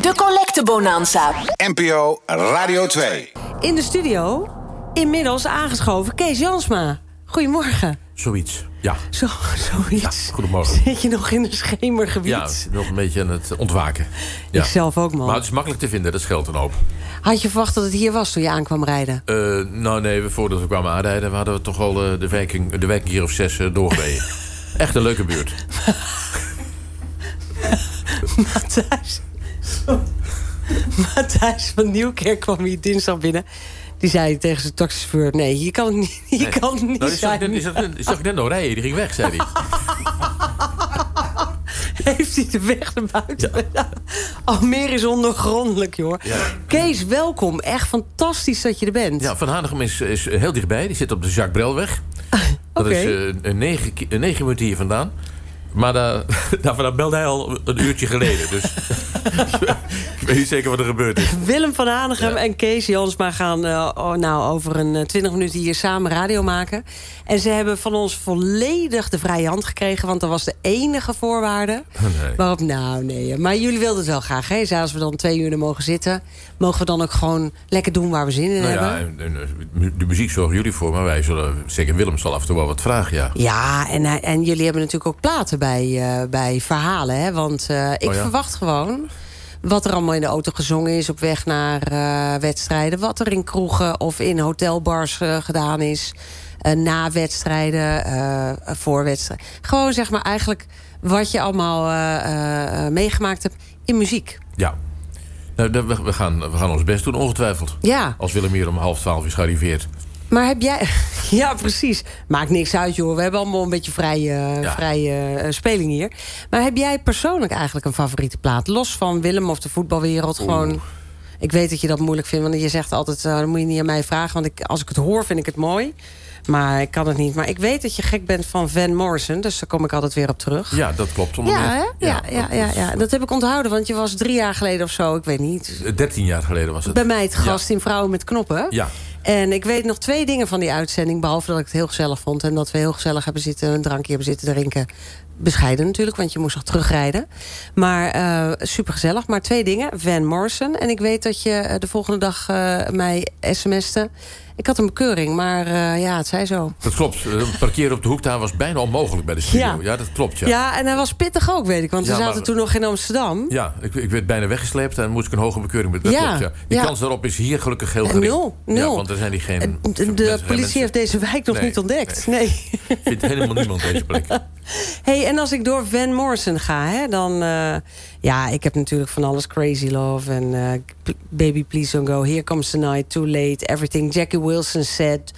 De Collecte Bonanza. NPO Radio 2. In de studio, inmiddels aangeschoven, Kees Jansma. Goedemorgen. Zoiets, ja. Zo, zoiets. Ja, goedemorgen. Zit je nog in een schemergebied? Ja, nog een beetje aan het ontwaken. Ja. Ik zelf ook, man. Maar het is makkelijk te vinden, dat scheelt een hoop. Had je verwacht dat het hier was toen je aankwam rijden? Eh, nou nee, we- voordat we kwamen aanrijden... we hadden toch al eh, de wijking, de wijking hier of zes uh, doorgereden. Echt een leuke buurt. Matthijs. Matthijs van Nieuwkerk kwam hier dinsdag binnen. Die zei tegen zijn taxichauffeur... nee, je kan het niet, je Nee. kan het niet Nou, zag, ik zijn. zag, zag ik net nog rijden, die ging weg, zei hij. Heeft hij de weg naar buiten? Almere is ondergrondelijk, joh. Ja. Kees, welkom. Echt fantastisch dat je er bent. Ja, Van Hanegem is, is heel dichtbij. Die zit op de Jacques Brelweg. Dat Oké. is een negen, negen minuten hier vandaan. Maar daar, daar belde hij al een uurtje geleden. Dus ik weet niet zeker wat er gebeurd is. Willem van Hanegem Ja. en Kees Jansma gaan eh, oh, nou, over een eh, 20 minuten hier samen radio maken. En ze hebben van ons volledig de vrije hand gekregen... want dat was de enige voorwaarde. Nee. Waarop, nou nee, maar jullie wilden het wel graag. Hè? Dus als we dan twee uur er mogen zitten... mogen we dan ook gewoon lekker doen waar we zin in Nou hebben. ja, eh, de muziek zorgen jullie voor, maar wij zullen... Zeker Willem zal af en toe wel wat vragen, ja. Ja, en, hij- en jullie hebben natuurlijk ook platen bij, eh, bij verhalen. Hè? Want eh, ik Oh ja? verwacht gewoon wat er allemaal in de auto gezongen is... op weg naar eh, wedstrijden. Wat er in kroegen of in hotelbars eh, gedaan is. eh, na wedstrijden, eh, voor wedstrijden. Gewoon zeg maar eigenlijk wat je allemaal eh, eh, eh, meegemaakt hebt in muziek. Ja. Nou, we, gaan, we gaan ons best doen, ongetwijfeld. Ja, Als Willem hier om half twaalf is gearriveerd. maar heb jij... Ja, precies. Maakt niks uit, joh. We hebben allemaal een beetje vrije, Ja. vrije eh, speling hier. Maar heb jij persoonlijk eigenlijk een favoriete plaat? Los van Willem of de voetbalwereld. Gewoon... Ik weet dat je dat moeilijk vindt, want je zegt altijd... eh, dan moet je niet aan mij vragen, want ik, als ik het hoor vind ik het mooi. Maar ik kan het niet. Maar ik weet dat je gek bent van Van Morrison. Dus daar kom ik altijd weer op terug. Ja, dat klopt. onder Ja, hè? Ja, ja, ja, ja, dat heb ik onthouden. Want je was drie jaar geleden of zo, ik weet niet... Dertien jaar geleden was het. bij mij het gast in Vrouwen met Knoppen. Ja. En ik weet nog twee dingen van die uitzending. Behalve dat ik het heel gezellig vond. En dat we heel gezellig hebben zitten, een drankje hebben zitten drinken. Bescheiden natuurlijk, want je moest nog terugrijden. Maar eh super gezellig. Maar twee dingen. Van Morrison. En ik weet dat je eh, de volgende dag eh, mij sms'te. Ik had een bekeuring, maar ja, het zei zo. Dat klopt. Parkeren op de hoek daar was bijna onmogelijk bij de studio. Ja. Ja, dat klopt, ja. Ja. en hij was pittig ook, weet ik. Want we Ja, zaten maar- toen nog in Amsterdam. Ja, ik, ik werd bijna weggesleept en moest ik een hoge bekeuring. Dat Ja, klopt, ja. Die kans daarop is hier gelukkig heel gering. nul, nul. Ja, want er zijn die geen... De, de politie heeft deze wijk nog Nee, niet ontdekt. Nee. Vindt helemaal niemand deze plek. Hey, en als ik door Van Morrison ga, hè, dan... eh, ja, ik heb natuurlijk van alles Crazy Love en eh, Baby Please Don't Go... Here Comes the Night, Too Late, Everything Jackie Wilson Said...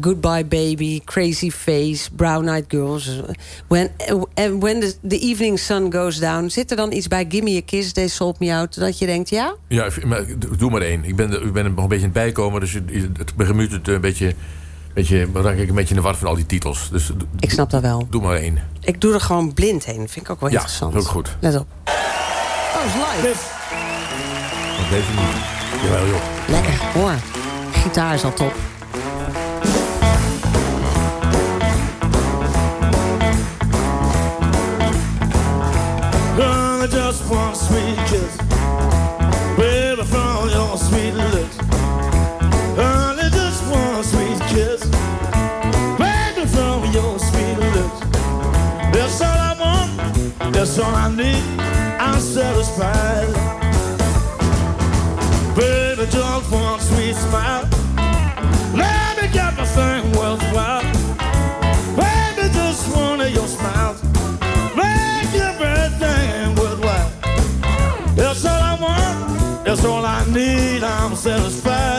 Goodbye Baby, Crazy Face, Brown Eyed Girls... When, and when the, the evening sun goes down... zit er dan iets bij Gimme a Kiss, They Sold Me Out... dat je denkt, ja? Ja, maar doe maar één. Ik ben, ik ben nog een beetje aan het bijkomen, dus het, het begint het een beetje... beetje dan raak ik een beetje in de war van al die titels. Dus Ik snap dat wel. doe maar één. Ik doe er gewoon blind heen, vind ik ook wel Ja, interessant. dat is ook goed. Let op. Oh, is live. Deze niet. Jawel, joh. Lekker, hoor. Gitaar is al top. Just one sweet kiss, that's all I need. I'm satisfied. Baby, just one sweet smile. Let me get my thing worthwhile. Baby, just one of your smiles. Make everything worthwhile. That's all I want. That's all I need. I'm satisfied.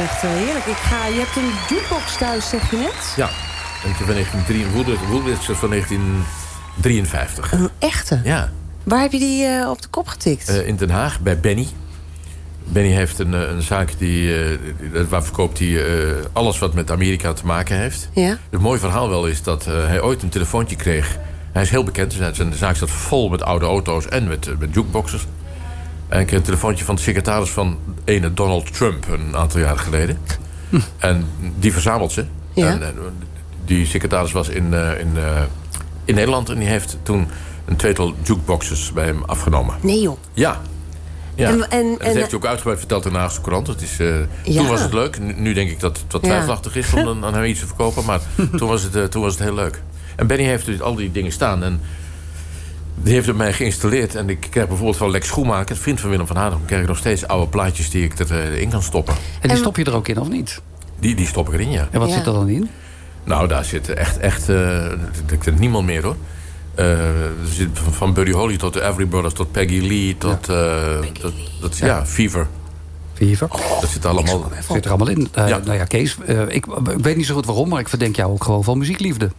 Echt eh, heerlijk. Ik ga, je hebt een jukebox thuis, zeg je net? Ja. Eentje van 1953, Woolrich is van 1953. Een echte. Ja. Waar heb je die eh, op de kop getikt? Eh, in Den Haag, bij Benny. Benny heeft een, een zaak die, die- waar verkoopt hij alles wat met Amerika te maken heeft. ja? Het mooie verhaal wel is dat hij ooit een telefoontje kreeg. Hij is heel bekend. Zijn zijn zaak staat vol met oude auto's en met, met jukeboxes. En ik kreeg een telefoontje van de secretaris van ene Donald Trump een aantal jaren geleden. En die verzamelt ze. Ja. En, eh, die secretaris was in, eh, in, eh, in Nederland en die heeft toen een tweetal jukeboxes bij hem afgenomen. Nee joh. Ja. ja. En- En, en- dat en- heeft hij ook uitgebreid verteld in de Haagse Courant. Het is, Ja. Toen was het leuk. Nu, nu denk ik dat het wat twijfelachtig is om dan aan hem iets te verkopen. Maar toen was, het, toen was het heel leuk. En Benny heeft dus al die dingen staan. En die heeft het mij geïnstalleerd. En ik krijg bijvoorbeeld van Lex Schoenmaker, vriend van Willem van Hanegem... krijg ik nog steeds oude plaatjes die ik erin kan stoppen. En die stop je er ook in, of niet? Die, die stop ik erin, ja. En wat Ja. zit er dan in? Nou, daar zit echt, echt eh, ik ken niemand meer hoor. Eh, er zit van- van Buddy Holly tot de Every Brothers, tot Peggy Lee, tot... eh, dat, dat, ja. Fever. Fever. Dat zit allemaal... Zit er allemaal in. Eh, Ja. Nou ja, Kees, eh, ik, ik weet niet zo goed waarom... maar ik verdenk jou ook gewoon van muziekliefde.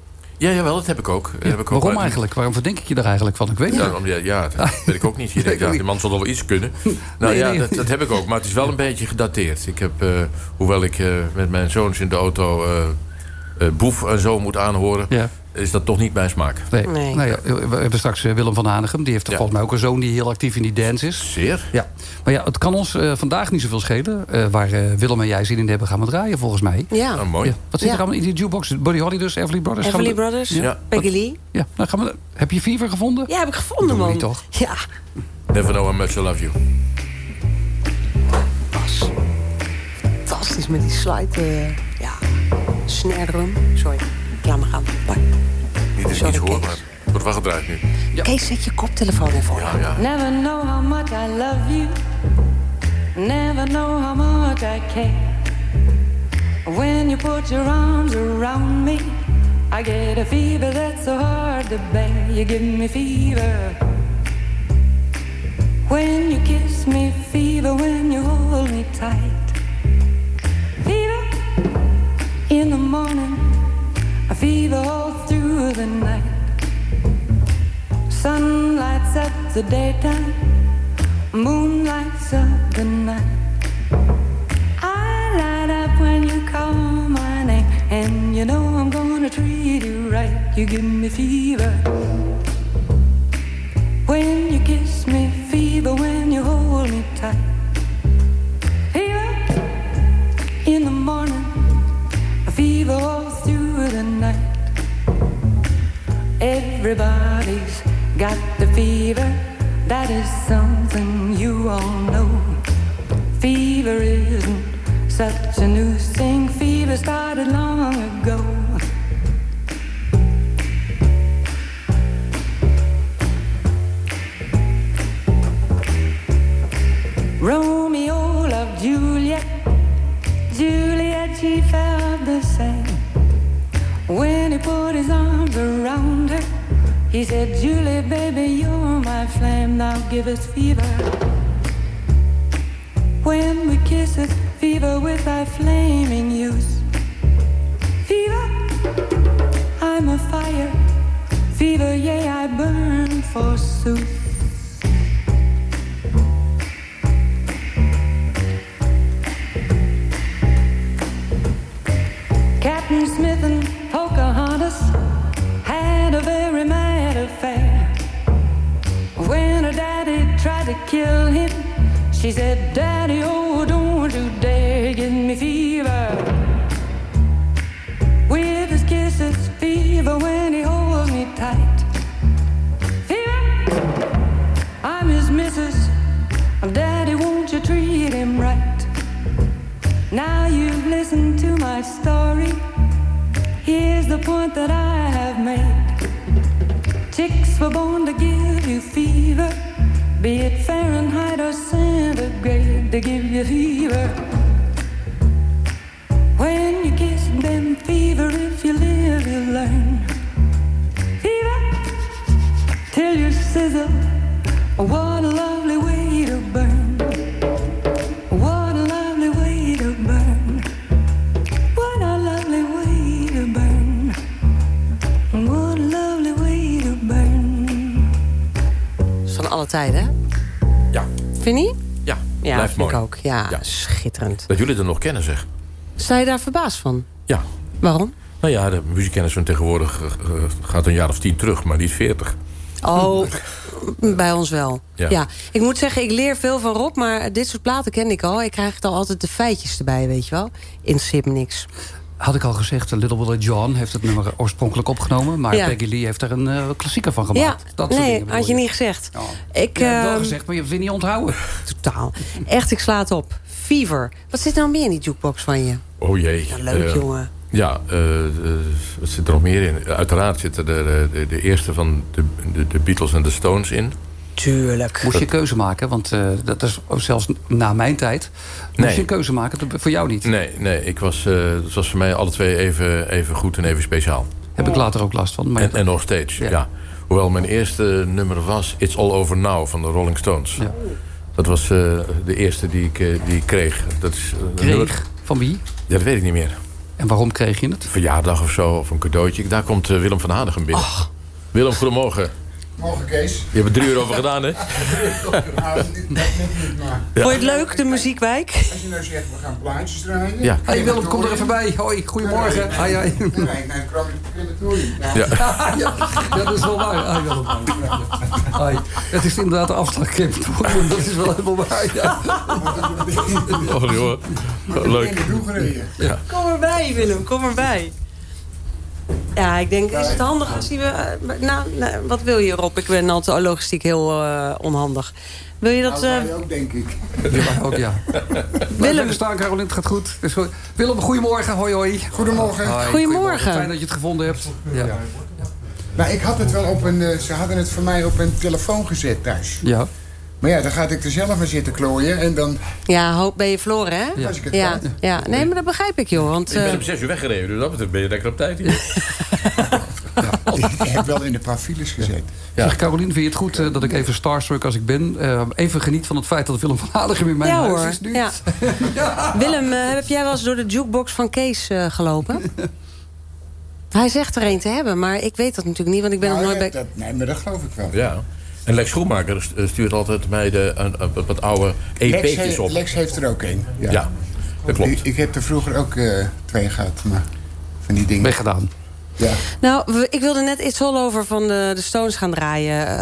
Ja, jawel, dat heb ik ook. Dat heb ik ook waarom eigenlijk? Waarom verdenk ik je daar eigenlijk van? Ik weet Ja, niet. ja, dat weet ik ook niet. Je denkt, ja, die man zal wel iets kunnen. Nou Nee, ja, nee. Dat, dat heb ik ook. Maar het is wel een beetje gedateerd. Ik heb, eh, hoewel ik eh, met mijn zoons in de auto eh, Boef en zo moet aanhoren... Ja. Is dat toch niet mijn smaak. Nee. Nee. Nou ja, we hebben straks eh, Willem van Hanegem. Die heeft Ja. volgens mij ook een zoon die heel actief in die dance is. Zeer. Ja. Maar ja, het kan ons eh, vandaag niet zoveel schelen. Eh, waar Willem en jij zin in hebben, gaan we draaien volgens mij. Ja. Nou, mooi. Ja. Wat zit Ja. er allemaal in die jukebox? Buddy Holly dus, Everly Brothers? We Everly Brothers, Ja. Peggy Lee. Ja, nou gaan we... Heb je Fever gevonden? Ja, heb ik gevonden, Doe man. toch? Ja. Never know how much I love you. Bas. Fantastisch met die slide. ja. Snare drum. Sorry. Ik laat me gaan. Bye. Niet dat ik Sorry, iets hoor, Kees. maar het wordt wel gedraaid nu. Kees, zet je koptelefoon op. Ja, ja. Never know how much I love you. Never know how much I care. When you put your arms around me, I get a fever that's so hard to bear. You give me fever. When you kiss me, fever. When you hold me tight, fever all through the night. Sun lights up the daytime, moon lights up the night. I light up when you call my name, and you know I'm gonna treat you right. You give me fever. When you kiss me, fever. When you hold me tight, Everybody's got the fever. That is something you all know. Fever isn't such a new thing. Fever started long ago. Romeo loved Juliet. Juliet, she felt the same. Put his arms around her, he said, Julie, baby, you're my flame, now give us fever. When we kiss it, fever with thy flaming youth. Fever, I'm a fire. Fever, yea, I burn forsooth. Give you fever. Schitterend. Dat jullie er nog kennen, zeg. Sta je daar verbaasd van? Ja. Waarom? Nou ja, de muziekkennis van tegenwoordig eh, eh, gaat een jaar of tien terug, maar niet veertig. Oh, bij ons wel. Ja. Ja. Ik moet zeggen, ik leer veel van Rob, maar dit soort platen ken ik al. Ik krijg dan altijd de feitjes erbij, weet je wel. In Sip niks. Had ik al gezegd, Little Willie John heeft het nummer oorspronkelijk opgenomen. Maar Ja. Peggy Lee heeft er een eh, klassieker van Ja, gemaakt. Dat soort nee, dingen had je niet gezegd. Oh. Ik, Ja, wel ehm, gezegd, maar je hebt het niet onthouden. Totaal. Echt, ik sla het op. Fever. Wat zit er nou meer in die jukebox van je? Oh jee. Ja, leuk, Eh, jongen. Ja, eh, eh, wat zit er nog meer in? Uiteraard zitten er de, de, de eerste van de, de, de Beatles en de Stones in. Tuurlijk. Moest je een keuze maken, want eh, dat is zelfs na mijn tijd. Moest Nee. je een keuze maken, dat- voor jou niet. Nee, nee ik was, eh, het was voor mij alle twee even, even goed en even speciaal. Heb ik later ook last van. Maar En, en nog steeds, Ja. ja. Hoewel mijn eerste nummer was It's All Over Now van de Rolling Stones. Ja. Dat was eh, de eerste die ik, eh, die ik kreeg. Dat is, eh, kreeg van wie? Ja, dat weet ik niet meer. En waarom kreeg je het? Verjaardag of zo, of een cadeautje. Daar komt Willem van Hanegem binnen. Willem, goedemorgen. Morgen Kees. Je hebt er drie uur over gedaan, hè? Nou, niet- net niet, maar Vond je het leuk, de muziekwijk? als je nou zegt, we gaan plaatjes draaien. Ja. Hey Willem, kom er even bij. Hoi, goedemorgen. Nee. Nee, nee, naar het crematorium. Ja. Ja. dat is wel waar. Hi, Willem. Het is inderdaad de afslag. Dat is wel helemaal waar. Ja. Oh, joh. Oh, leuk. Kom erbij, Willem, kom erbij. Ja, ik denk, is het handig als we... eh, Nou, nou, wat wil je, Rob? Ik ben altijd logistiek heel eh, onhandig. Wil je dat... Nou, wij ook, denk ik. Ja, ook, ja. Willem. Staan, Carolien. Het gaat goed. Goed. Willem, goedemorgen. Hoi, hoi. Goedemorgen. Hoi, Goedemorgen. Fijn dat je het gevonden hebt. Ja. Nou, ik had het wel op een... ze hadden het voor mij op een telefoon gezet thuis. ja. Maar ja, dan ga ik er zelf aan zitten klooien. En dan ja, hoop ben je verloren, hè? Ja. was ik het Ja, kwijt. ja, nee, maar dat begrijp ik, joh. Want, Ik ben eh, om zes uur weggereden, dus dat betreft ben je lekker op tijd hier. Ik heb wel in een paar files gezet. Ja. Zeg, Carolien, vind je het goed eh, dat ik even starstruck als ik ben... eh, even geniet van het feit dat Willem van Hanegem in mijn ja huis hoor. is nu? Ja. Willem, eh, heb jij wel eens door de jukebox van Kees eh, gelopen? Hij zegt er een te hebben, maar ik weet dat natuurlijk niet, want ik ben Nou, nog nooit ja, bij... dat, nee, maar dat geloof ik wel. Ja. En Lex Schoenmaker st- stuurt altijd mij de, een, een- wat oude EP'tjes op. Lex heeft er ook een. Ja. Ja, dat klopt. Ik, ik heb er vroeger ook eh, twee gehad. Maar van die dingen. Weggedaan. Ja. Nou, ik wilde net It's All Over van de, de Stones gaan draaien. Eh,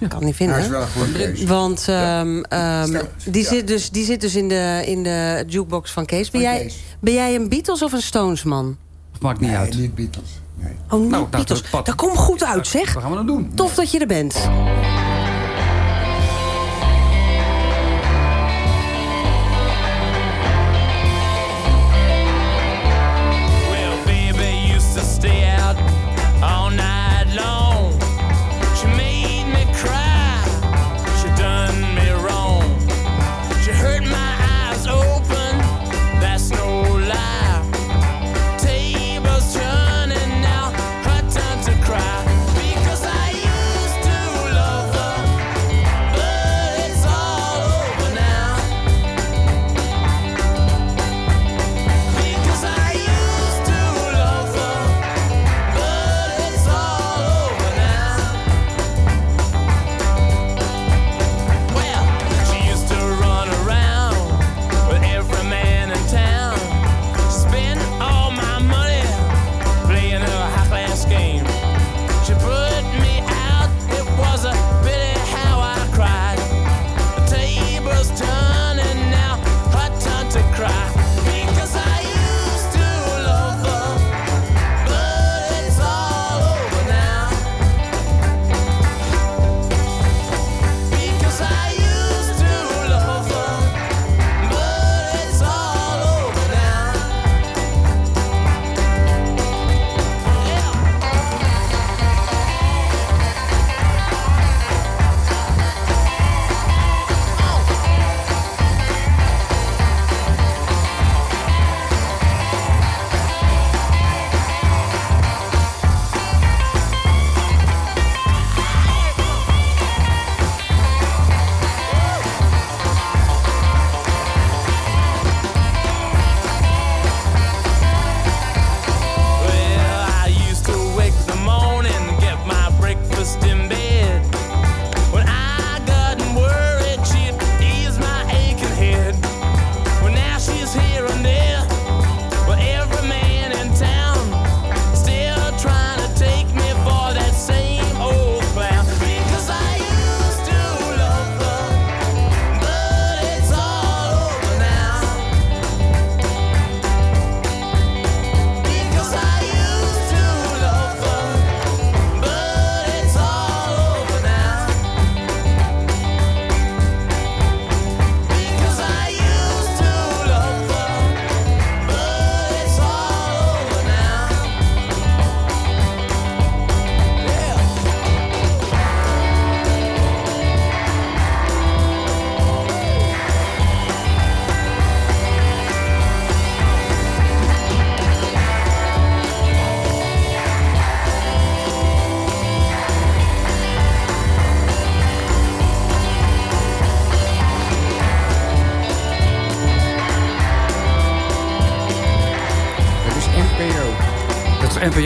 Ik kan het niet vinden. is wel een goede keuze. Want ehm, ehm, Stones, die, ja. zit dus, die zit dus in de, in de jukebox van Kees. Ben Van jij, Kees. ben jij een Beatles of een Stones man? Dat maakt niet Nee, uit. niet Beatles. Nee. Oh, nou, Beatles. dat pad- Dat komt goed uit, zeg. Wat gaan we dan doen? Tof dat je er bent.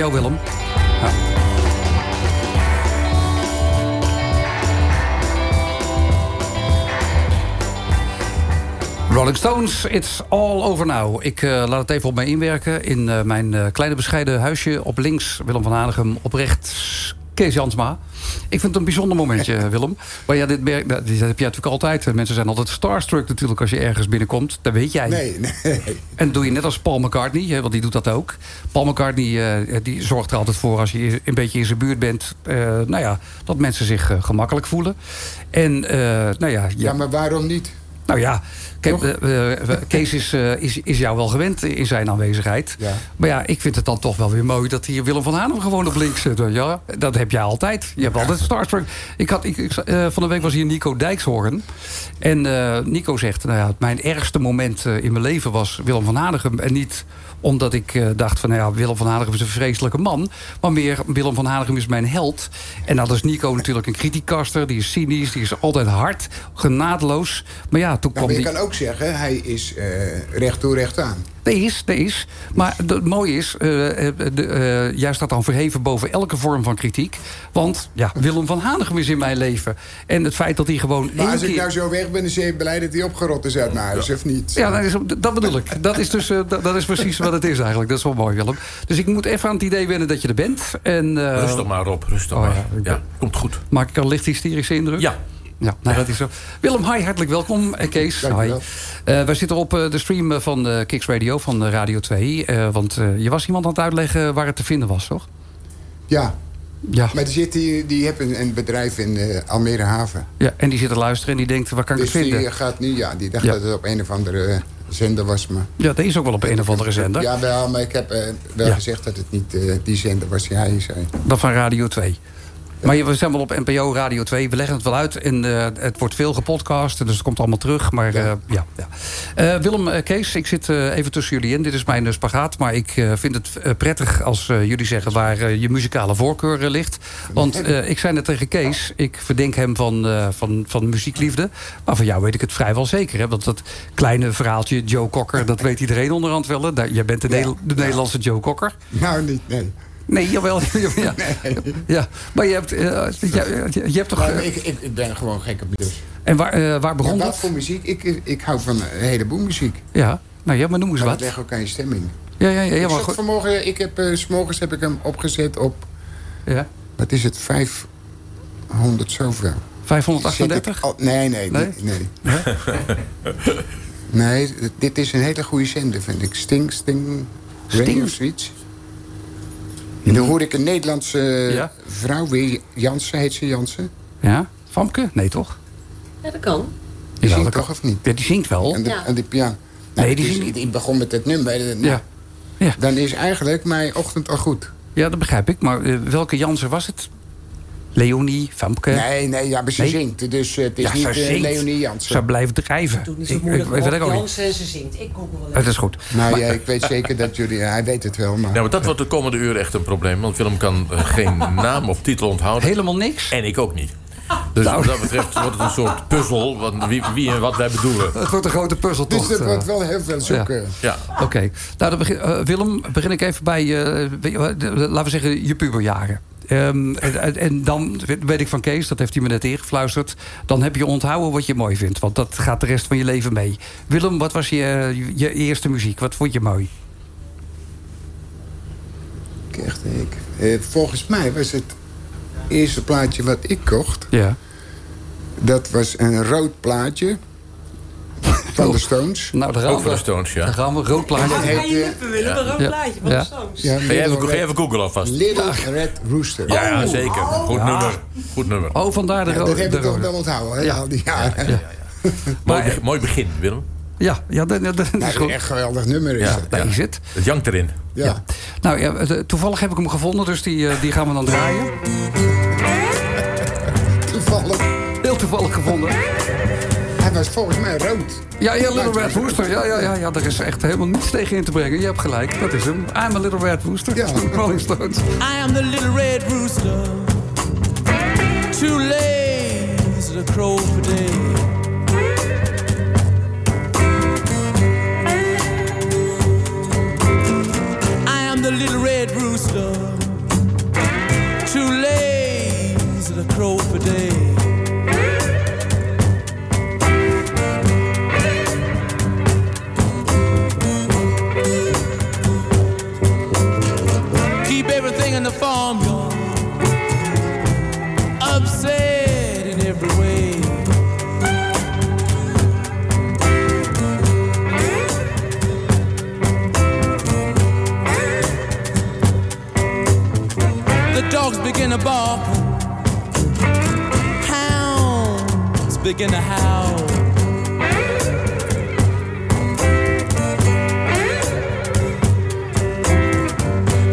NPO, Willem. Rolling Stones, it's all over now. Ik eh, laat het even op mij inwerken. In eh, mijn eh, kleine bescheiden huisje op links Willem van Hanegem, op rechts Kees Jansma. Ik vind het een bijzonder momentje, Willem. Maar ja, dit, dit heb jij natuurlijk altijd. Mensen zijn altijd starstruck natuurlijk als je ergens binnenkomt. Dat weet jij. Nee, nee. En doe je net als Paul McCartney, hè, want die doet dat ook. Paul McCartney eh, die zorgt er altijd voor als je een beetje in zijn buurt bent... eh, nou ja, dat mensen zich eh, gemakkelijk voelen. En eh, nou ja, ja, Ja, maar waarom niet? Nou ja, kijk, eh, eh, Kees is, eh, is, is jou wel gewend in zijn aanwezigheid. Ja. Maar ja, ik vind het dan toch wel weer mooi dat hier Willem van Hanem gewoon op links zit. Ja, dat heb jij altijd. Je hebt altijd Starstruck. Ik had, ik, ik, van de week was hier Nico Dijkshoorn. En Nico zegt, nou ja, mijn ergste moment in mijn leven was Willem van Hanegem. En niet omdat ik eh, dacht van, nou ja, Willem van Hanegem is een vreselijke man. Maar meer, Willem van Hanegem is mijn held. En dat is Nico natuurlijk een kritiekaster. Die is cynisch, die is altijd hard, genadeloos. Maar ja, toen Nou, kwam maar je die... kan ook zeggen, hij is eh, recht toe, recht aan. Dat is, dat is. Maar het mooie is, eh, eh, de, eh, jij staat dan verheven boven elke vorm van kritiek. Want ja, Willem van Hanegem is in mijn leven. En het feit dat hij gewoon Maar als ik nou zo weg ben, dan ben je blij dat hij opgerot is uit mijn huis, of niet? Ja, dat, is, dat bedoel ik. Dat is, dus, eh, dat, dat is precies wat het is eigenlijk. Dat is wel mooi, Willem. Dus ik moet even aan het idee wennen dat je er bent. En, eh, Rustig maar, Rob. Rustig oh maar. ja, Ja, komt goed. Maak ik al licht hysterische indruk? Ja. Ja, nou, dat is zo. Willem, hi, hartelijk welkom. En Kees, Dank hi. wel. Eh, wij zitten op eh, de stream eh, van eh Kicks Radio van eh, Radio 2. eh, want eh, je was iemand aan het uitleggen waar het te vinden was, toch? Ja, Ja. maar die, zit, die, die heeft een, een bedrijf in eh, Almere Haven. ja. En die zit te luisteren en die denkt, waar kan ik Dus het vinden? die gaat nu, ja, die dacht Ja. dat het op een of andere eh, zender was. Maar, Ja, dat is ook wel op een of andere zender. Ja, wel, maar ik heb eh, wel Ja. gezegd dat het niet eh, die zender was die hij zei. Dat van Radio 2. Maar we zijn wel op NPO Radio 2. We leggen het wel uit. En eh, het wordt veel gepodcast. Dus het komt allemaal terug. Maar ja, ja, ja. Eh, Willem, eh, Kees, ik zit eh, even tussen jullie in. Dit is mijn eh, spagaat. Maar ik eh, vind het eh, prettig als eh, jullie zeggen waar eh, je muzikale voorkeur eh, ligt. Want eh, ik zei net tegen Kees. Ik verdenk hem van, eh, van, van muziekliefde. Maar van jou weet ik het vrijwel zeker. Hè? Want dat kleine verhaaltje, Joe Cocker, dat weet iedereen onderhand wel. Hè? Jij bent de, de Nederlandse Joe Cocker. Nou, niet, nee. Nee, jawel. ja. ja. Maar je hebt, eh, je, hebt toch... Eh, ik, ik, ik ben gewoon gek op muziek. en waar, eh, waar begon Ja, wat dat? voor muziek? Ik, ik hou van een heleboel muziek. Ja, nou ja, maar noem eens Maar wat. dat legt ook aan je stemming. Ja, ja, ja. ja, ik maar goed. vanmorgen, ik heb, s morgens heb ik hem opgezet op, Ja. wat is het, 500 zoveel. 538? Zet ik al- nee, nee, Nee? nee. Nee, nee dit is een hele goede zender, vind ik. Sting, Sting, Sting? Sting? of zoiets. En dan hoor ik een Nederlandse Ja. vrouw, weer Jansen, heet ze Jansen. Ja? Famke? Nee, toch? Ja, dat kan. Die Ja, zingt dat toch of niet? Ja, die zingt wel. En, de, Ja. en die piano. Nou, Nee, die zingt- die begon met het nummer. Nou, Ja. Ja. Dan is eigenlijk mijn ochtend al goed. ja, dat begrijp ik. Maar eh, welke Jansen was het? Leonie, Famke? Nee, nee, ja, maar ze Nee? zingt. Dus eh, het is ja, niet eh. Leonie Jansen. Ze blijft drijven. Doe niet Ik- zo moeilijk. ik weet het ook Rob niet. Jansen en ze zingt. Ik google wel Het is goed. Nou ja, ik weet zeker dat jullie... Hij weet het wel, maar... Ja, maar dat wordt de komende uren echt een probleem. Want Willem kan eh, geen naam of titel onthouden. Helemaal niks? En ik ook niet. Dus Nou. wat dat betreft wordt het een soort puzzel. Wat, wie, wie en wat wij bedoelen. Het wordt een grote dus puzzeltocht. dat eh. wordt wel heel veel zoeken. Ja. Oké. Nou, dan begin, Willem, begin ik even bij, eh, laten we zeggen, je puberjaren. Ehm, en, dan weet ik van Kees, dat heeft hij me net ingefluisterd... dan heb je onthouden wat je mooi vindt. Want dat gaat de rest van je leven mee. Willem, wat was je, je eerste muziek? Wat vond je mooi? Echt, ik, eh, volgens mij was het eerste plaatje wat ik kocht... Ja. dat was een rood plaatje van de Stones. Nou, daar gaan Ook we. van de Stones, ja. Daar gaan we. Rood plaatje. Dat heet, Ga je eh, lippen willen, een rood Ja. plaatje van Ja. de Stones. ja, Ga je even, ga even googlen alvast. Little Red Rooster. Ja, ja, zeker. Goed nummer. Goed nummer. Oh, vandaar de, Ja, ro- dat heb ik toch rode. wel onthouden, hè, Ja. al die jaren. Mooi, mooi begin, Willem. Ja, ja dat, dat, dat is Nou, goed. echt een geweldig nummer is Ja. het. Daar is het. Het jankt erin. Ja. Ja. Nou ja, de- toevallig heb ik hem gevonden, dus die, eh, die gaan we dan draaien. Toevallig. Heel toevallig gevonden. Hij was volgens mij rood. Ja, ja, Little Red Rooster. Ja, ja, ja, ja, er is echt helemaal niets tegen in te brengen. Je hebt gelijk, dat is hem. I'm a Little Red Rooster. Ja. Rolling Stones. I am the little red rooster, too lazy to crow for day. I am the little red rooster, two lays dogs begin to bark. Hounds begin to howl.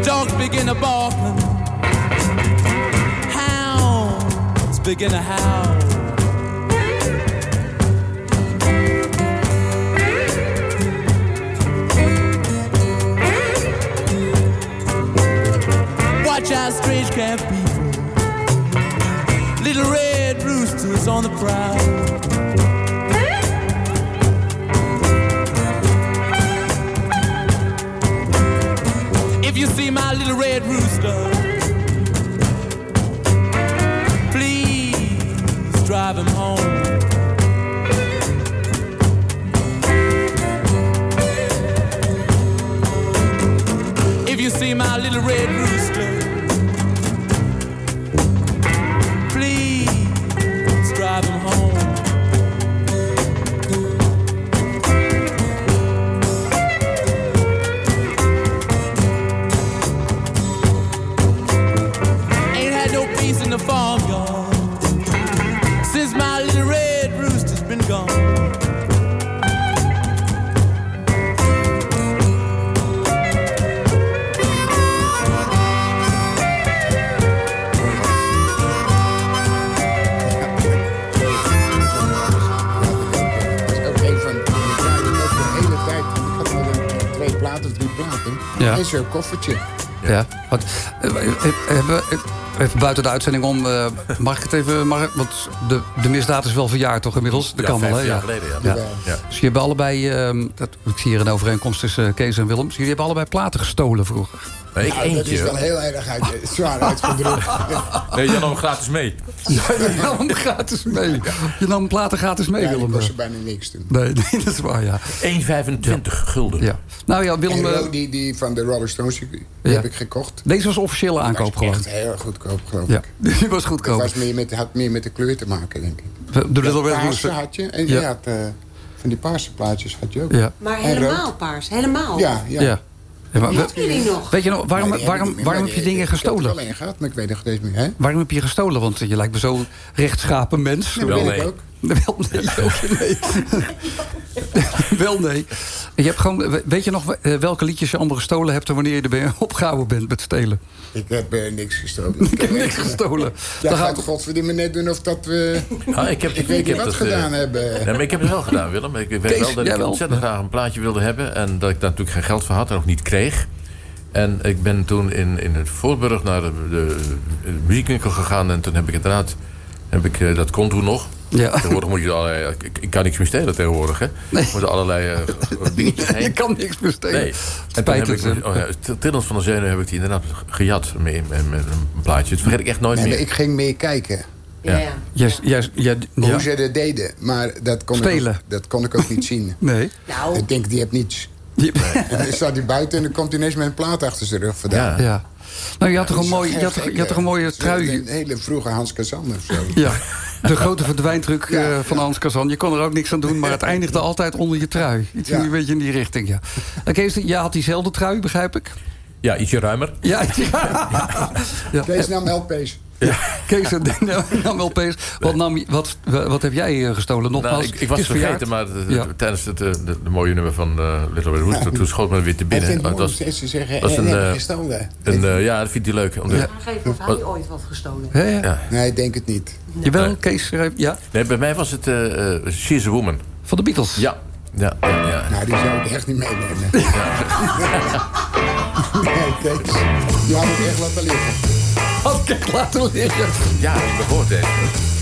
Dogs begin to bark. Hounds begin to howl. Strange camp people. Little red roosters on the prowl. If you see my little red rooster, please drive him home. Platen. Ja. En zo'n koffertje. Ja. Wat, eh, eh, hebben we- eh, even buiten de uitzending om, eh, mag ik het even... Mag, want de, de misdaad is wel verjaard toch inmiddels? Dat Ja, kan wel, hè? 15 jaar Ja. geleden, ja. Ja. Ja. Dus jullie hebben allebei... ehm, dat, ik zie hier een overeenkomst tussen Kees en Willem. Dus jullie hebben allebei platen gestolen vroeger. Nee, ik Nou, dat is eentje. wel heel erg uit, zwaar uitgedrukt. Nee, Jan nam hem gratis mee. Ja, je nam hem gratis mee. Je nam platen gratis mee, Ja, die Willem. kostte bijna niks toen. Nee, nee, dat is waar, ja. 1,25 gulden. ja. Nou ja, Willem... En eh, die, die van de Rolling Stones, die Ja. heb ik gekocht. deze was officiële aankoop was gewoon. echt heel goedkoop, geloof Ja, ik. die was Het goedkoop. was meer met, had meer met de kleur te maken, denk ik. De Little Red paarse Rooster. had je. En Ja. je had eh, van die paarse plaatjes had je ook. Ja. Maar helemaal paars, helemaal. Ja, ja. Ja. Maar, Heb je die nog? weet je nog, waarom, ik waarom, niet meer, waarom heb je dingen Ik gestolen? er wel een gehad, maar ik weet nog steeds niet. Hè? Waarom heb je gestolen? Want je lijkt me zo'n rechtschapen mens. Ja, Wel weet ik ook. Wel nee. Wel nee. Je hebt gewoon, weet je nog eh, welke liedjes je allemaal gestolen hebt... en wanneer je erbij opgehouden bent met stelen? Ik heb eh, niks gestolen. Ik heb niks gestolen. Ja, Dan gaat godverdomme net doen of dat we... Ik heb, Ik weet niet heb wat dat, gedaan eh, hebben. Nee, maar ik heb het wel gedaan, Willem. Ik weet Kees, wel dat ik wel? ontzettend graag een plaatje wilde hebben. En dat ik daar natuurlijk geen geld voor had en ook niet kreeg. En ik ben toen in, in het Voorburg naar de, de, de muziekwinkel gegaan. En toen heb ik inderdaad... Heb ik, eh, dat kon toen nog. Ja. Tegenwoordig moet je allerlei... Ik, ik kan niks meer stelen tegenwoordig, hè. Nee. Er moeten allerlei eh, dingetjes heen. Je kan niks meer stelen. Nee. En toen Spijt heb ik, oh ja, Tillens van de Zenuw heb ik die inderdaad gejat met, met, met een plaatje. Dat vergeet ik echt nooit Nee, meer. ik ging meer kijken Ja. Ja. ja. Jij, jij, jij, hoe ja. ze dat deden. Maar dat kon, ik Stelen. ook, dat kon ik ook niet zien. Nee. Nou, Ik denk, die heeft niets. Je- En dan staat hij buiten en dan komt hij ineens met een plaat achter zijn rug vandaan. Ja. ja. Nou, je had toch een, is mooi, wel je had, je had toch een mooie trui. Een hele vroege Hans Kazan of zo. Ja, de grote verdwijntruc Ja, eh, van ja. Hans Kazan. Je kon er ook niks aan doen, maar het eindigde altijd onder je trui. Iets Ja. een beetje in die richting, ja. En Kees, jij had diezelfde trui, begrijp ik? Ja, ietsje ruimer. Ja, ja. Deze nam LP's. Kees nam- nam wel pees. Wat, nam, wat, wat heb jij eh, gestolen? Nogmaals, Nou, ik, ik was vergeten, verjaard. maar de- de- Ja. tijdens het eh, de, de mooie nummer van eh, Little Red Rooster... toen schoot me weer te Hij binnen. vindt het om steeds te zeggen, was en een, gestolen. een, ja, dat vindt hij leuk. Omdat, Ja. geef of hij ooit wat gestolen. Ja, ja. Ja. Nee, ik denk het niet. Jawel, Kees. Ja, Nee, bij mij was het eh eh, She's a Woman. van de Beatles. Ja. Ja, ja, ja. Nou, die zou ik echt niet meenemen. nee, Kees. Die had ik echt laten liggen. Echt laten liggen. ja hè.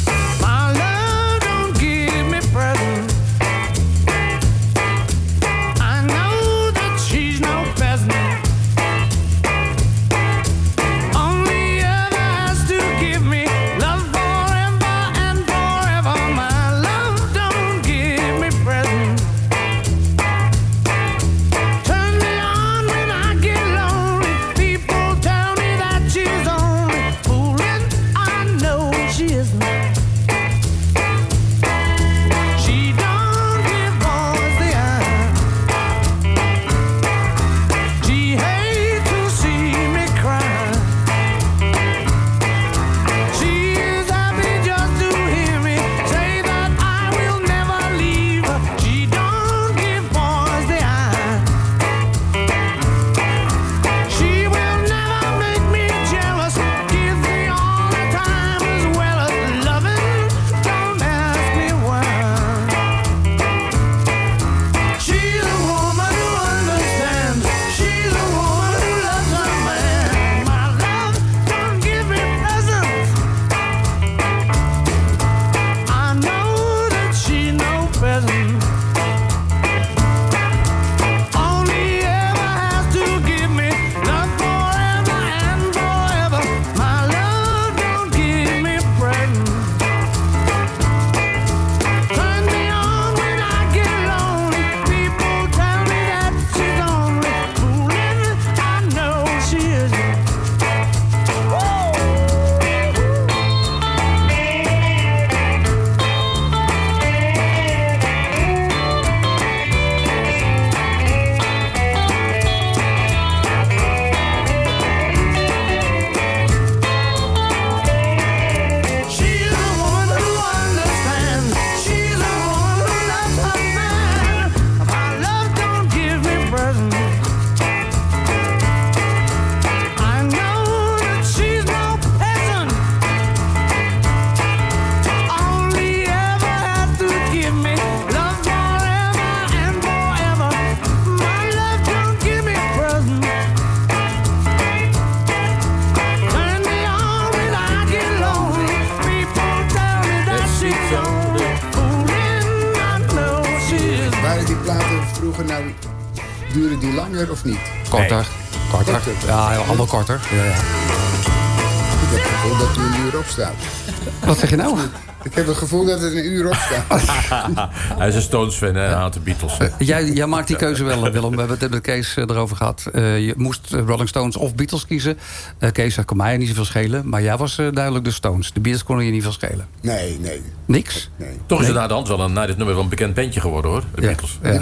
Ja, ja. Ik heb het gevoel dat hij een uur opstaat. Wat zeg je nou? Ik heb het gevoel dat het een uur opstaat. Hij is een Stones-fan, hè? Hij haat de Beatles. hè. Jij, jij maakt die keuze wel, Willem. We hebben het met Kees eh, erover gehad. Eh, je moest eh, Rolling Stones of Beatles kiezen. Eh, Kees zei, kon mij niet zoveel schelen. Maar jij was eh, duidelijk de Stones. De Beatles konden je niet veel schelen. Nee, nee, Niks? nee. Toch is het na de hand wel een, na dit nummer wel een bekend bandje geworden, hoor. De Ja. Beatles. Ja. Eh,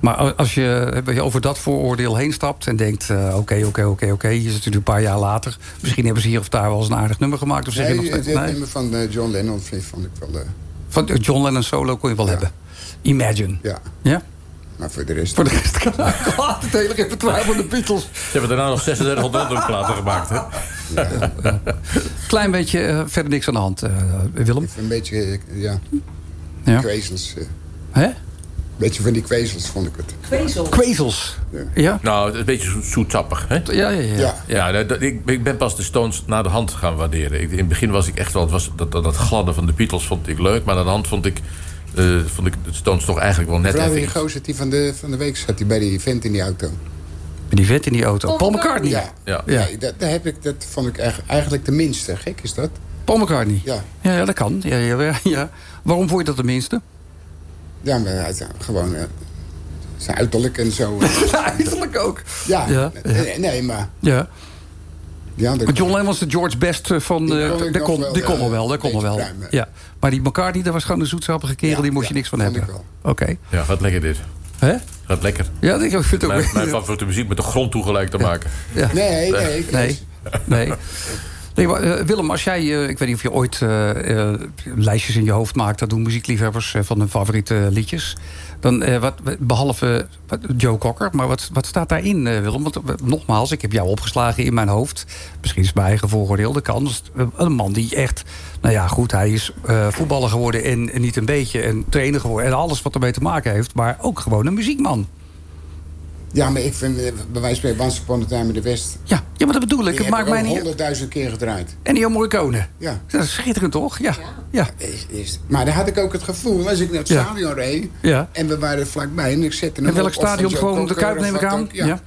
Maar als je eh, over dat vooroordeel heen stapt en denkt... eh, oké, oké, oké, oké, hier zit natuurlijk een paar jaar later. Misschien hebben ze hier of daar wel eens een aardig nummer gemaakt. Of zeg je nee, nog het. Nee? nummer van eh, John Lennon vind, vond ik wel... Van John Lennon solo kon je wel hebben. Imagine. ja, Ja? Maar voor de rest... Voor de rest kan het hele repertoire van de Beatles. Ze hebben daarna nog 3600 platen gemaakt, hè? Klein beetje eh, verder niks aan de hand, eh, Willem. Even een beetje, eh, ja, Ja. kwezels. eh, Hè? Een beetje van die kwezels vond ik het. Kwezel. Kwezels. Ja? Nou, het is een beetje zo- zoetsappig, hè? Ja, ja, ja. Ja, dat- ik, ik ben pas de Stones na de hand gaan waarderen. Ik, in het begin was ik echt wel... Het was, dat, dat, dat gladde van de Beatles vond ik leuk. Maar na de hand vond ik, eh, vond ik de Stones toch eigenlijk wel net even die gozer die van de, van de week zat die bij die vent in die auto. Met die vet in die auto. Paul McCartney. Ja, Ja. Ja. Nee, dat, dat, heb ik, dat vond ik echt- eigenlijk de minste. Gek is dat? Paul McCartney. Ja. Ja, ja, dat kan. Ja, ja, ja. Waarom vond je dat tenminste? Ja, maar hij- gewoon eh, zijn uiterlijk en zo. Eigenlijk ook. ja, Ja, nee, nee, maar... Ja. Ja, John Lennon was de George Best eh, van... Die eh, kon ik die kon, wel, die kon wel, daar kon er wel. Ja. Maar die McCartney, dat was gewoon een zoetsappige kerel. Ja, die moest je niks van hebben. Oké. Ja, gaat lekker dit. Hè? Gaat lekker. Ja, ik vind het ook... Mijn, mijn favoriete muziek met de grond toegelijk te maken. ja. Nee, nee. Nee, nee. eh, Willem, als jij, eh, ik weet niet of je ooit eh, lijstjes in je hoofd maakt, dat doen muziekliefhebbers van hun favoriete liedjes. Dan, wat, behalve Joe Cocker, maar wat, wat staat daarin, Willem? Want nogmaals, ik heb jou opgeslagen in mijn hoofd. Misschien is mijn eigen vooroordeel, de kans. Een man die echt, nou ja, goed, hij is voetballer geworden en, en niet een beetje, en trainer geworden en alles wat ermee te maken heeft, maar ook gewoon een muziekman. Ja, maar ik vind, eh, bij wijze van spreken, Once Upon a Time in the West... Ja, ja maar dat bedoel ik. Die Het heb maakt mij niet. honderdduizend keer gedraaid. Ennio Morricone. Ja. Dat is schitterend, toch? Ja. ja. Is, is, maar dan had ik ook het gevoel, als ik naar het Ja. stadion reed... Ja. en we waren vlakbij en ik zette hem En welk op, stadion? Gewoon de Kuip, neem ik aan? ook. Ja.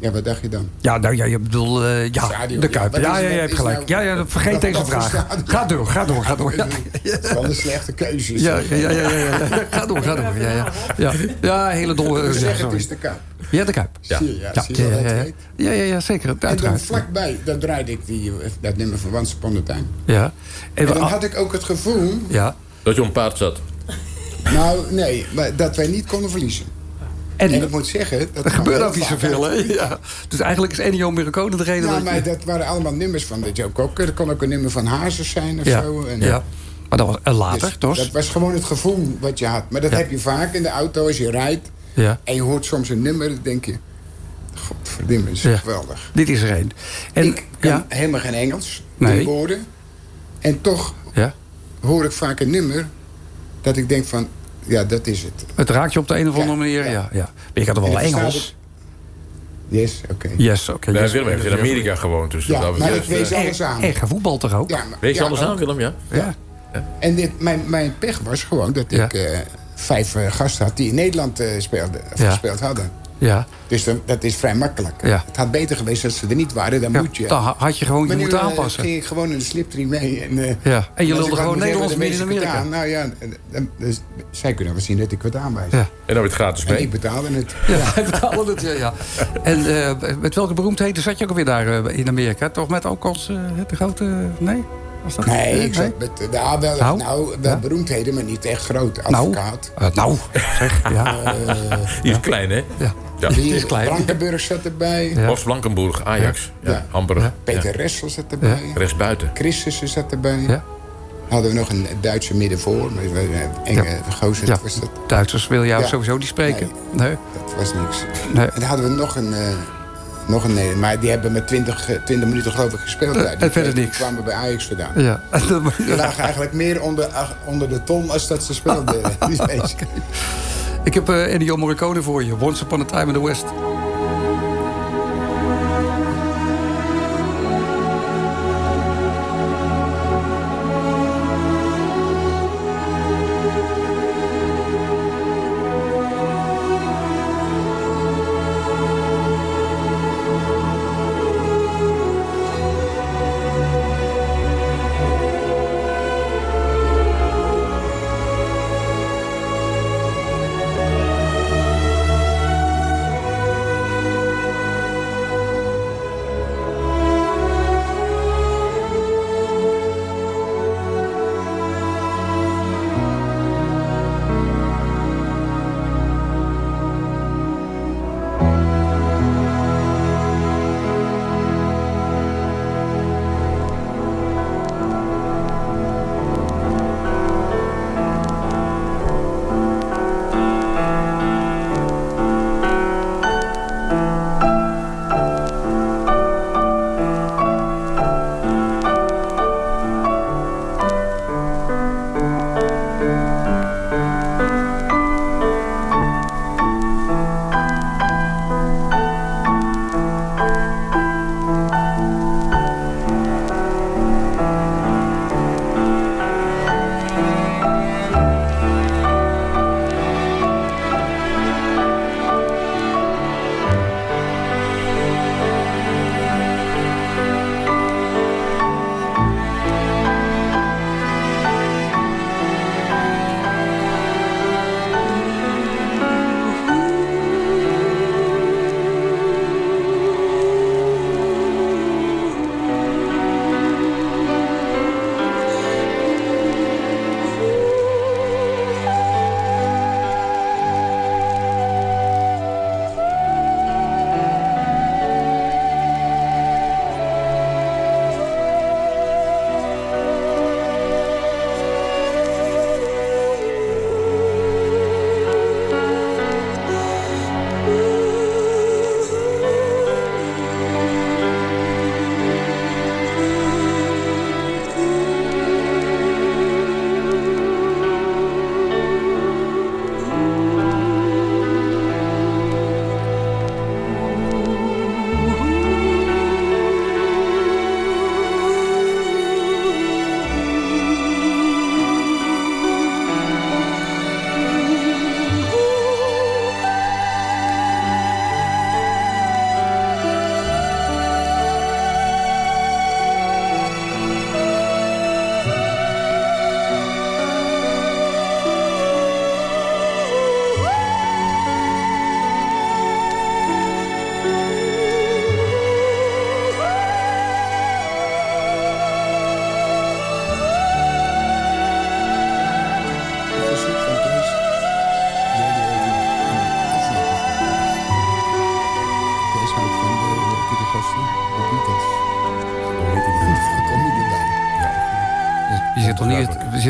Ja. wat dacht je dan? Ja, nou ja, je bedoel, eh, ja, Stadion, de. Kuip. Ja, ja, je hebt gelijk. nou- Ja, ja, vergeet deze vraag. stadion? Ga door, ga door, ga door. Ja, Dat is wel een slechte keuze. ja, zeg. ja, ja, ja, ja. Ga door, ga door. Ja, ja. Ja, ja hele Ja, zeggen het is de Kuip. Ja, de Kuip. Ja. Ja, Ja, zie je ja, wel ja, ja. zeker. En dan Uiteraard. vlakbij, dan draaide ik die, dat nummer van Once Upon a Time. Ja. En, dan had ik ook het gevoel, ja. Dat je op een paard zat. nou nee, maar dat wij niet konden verliezen. En, En ik moet zeggen... Dat er gebeurt ook niet zoveel, hè? Ja. Dus eigenlijk is Ennio Morricone de reden Ja, dat... maar dat waren allemaal nummers van de Joe Cocker. Dat kon ook een nummer van Hazes zijn of ja. zo. En, ja. Maar dat was eh, Dus later, toch? Dat was gewoon het gevoel wat je had. Maar dat Ja. heb je vaak in de auto als je rijdt. Ja. En je hoort soms een nummer, dan denk je... Godverdomme, is Ja. geweldig. Dit is er één. En, ik kan ja, helemaal geen Engels, Nee. woorden. En toch ja. hoor ik vaak een nummer... dat ik denk van, ja, dat is het. Het raakt je op de een of andere Ja, manier, ja. ja. ja. Maar je kan toch wel Engels? Yes, oké. Yes, oké. Nee, yes. Willem heeft in Amerika gewoond. Dus Ja, dat maar ik wees alles aan. En gevoetbal toch ook? Ja, maar- Wees je alles aan, Willem, ja? Ja. En dit, mijn, mijn pech was gewoon dat Ja. ik eh, vijf eh, gasten had... die in Nederland eh, speelden, gespeeld hadden. Ja. Dus dan, dat is vrij makkelijk. Ja. Het had beter geweest als ze er niet waren, dan Ja, moet je. Dan ha- had je gewoon je Maar nu moeten eh, aanpassen. ging ik gewoon in de sliptree mee. En, eh, Ja. En je lulde wat gewoon Nederlands midden in dan Amerika. het aan. Nou ja, en- en- dus zij kunnen wel zien dat ik wat aanwijs. Ja. En dan werd gratis En ik mee. betaalde het. Ja, hij betaalde het, ja, ja. En eh, met welke beroemdheden zat je ook alweer daar eh, in Amerika? Toch met ook als eh, de grote... Nee? Was dat? Nee, ik zat met, eh, nou, wel, Nou? nou, wel Ja. beroemdheden, maar niet echt groot. Nou, Advocaat. eh, nou, zeg, ja. Die is klein, hè? ja. Ja. Die is klein. Blankenburg zat erbij. Ja. Horst Blankenburg, Ajax. Ja. Ja. Hamburg. Peter Ja. Ressel zat erbij. Rechtsbuiten. Christussen zat erbij. Ja. Hadden we nog een Duitse midden voor. Maar een enge gozer Ja. was dat. Duitsers wil jou Ja. sowieso niet spreken. Nee. Dat was niks. Nee. En dan hadden we nog een... eh, nog een nee, maar die hebben met 20, eh, 20 minuten geloof ik gespeeld. Eh, daar. en Die verder niks. kwamen bij Ajax vandaan. Ja. Die lagen eigenlijk meer onder, onder de ton als dat ze speelden. die spelers. Ik heb eh Ennio Morricone voor je. Once Upon a Time in the West.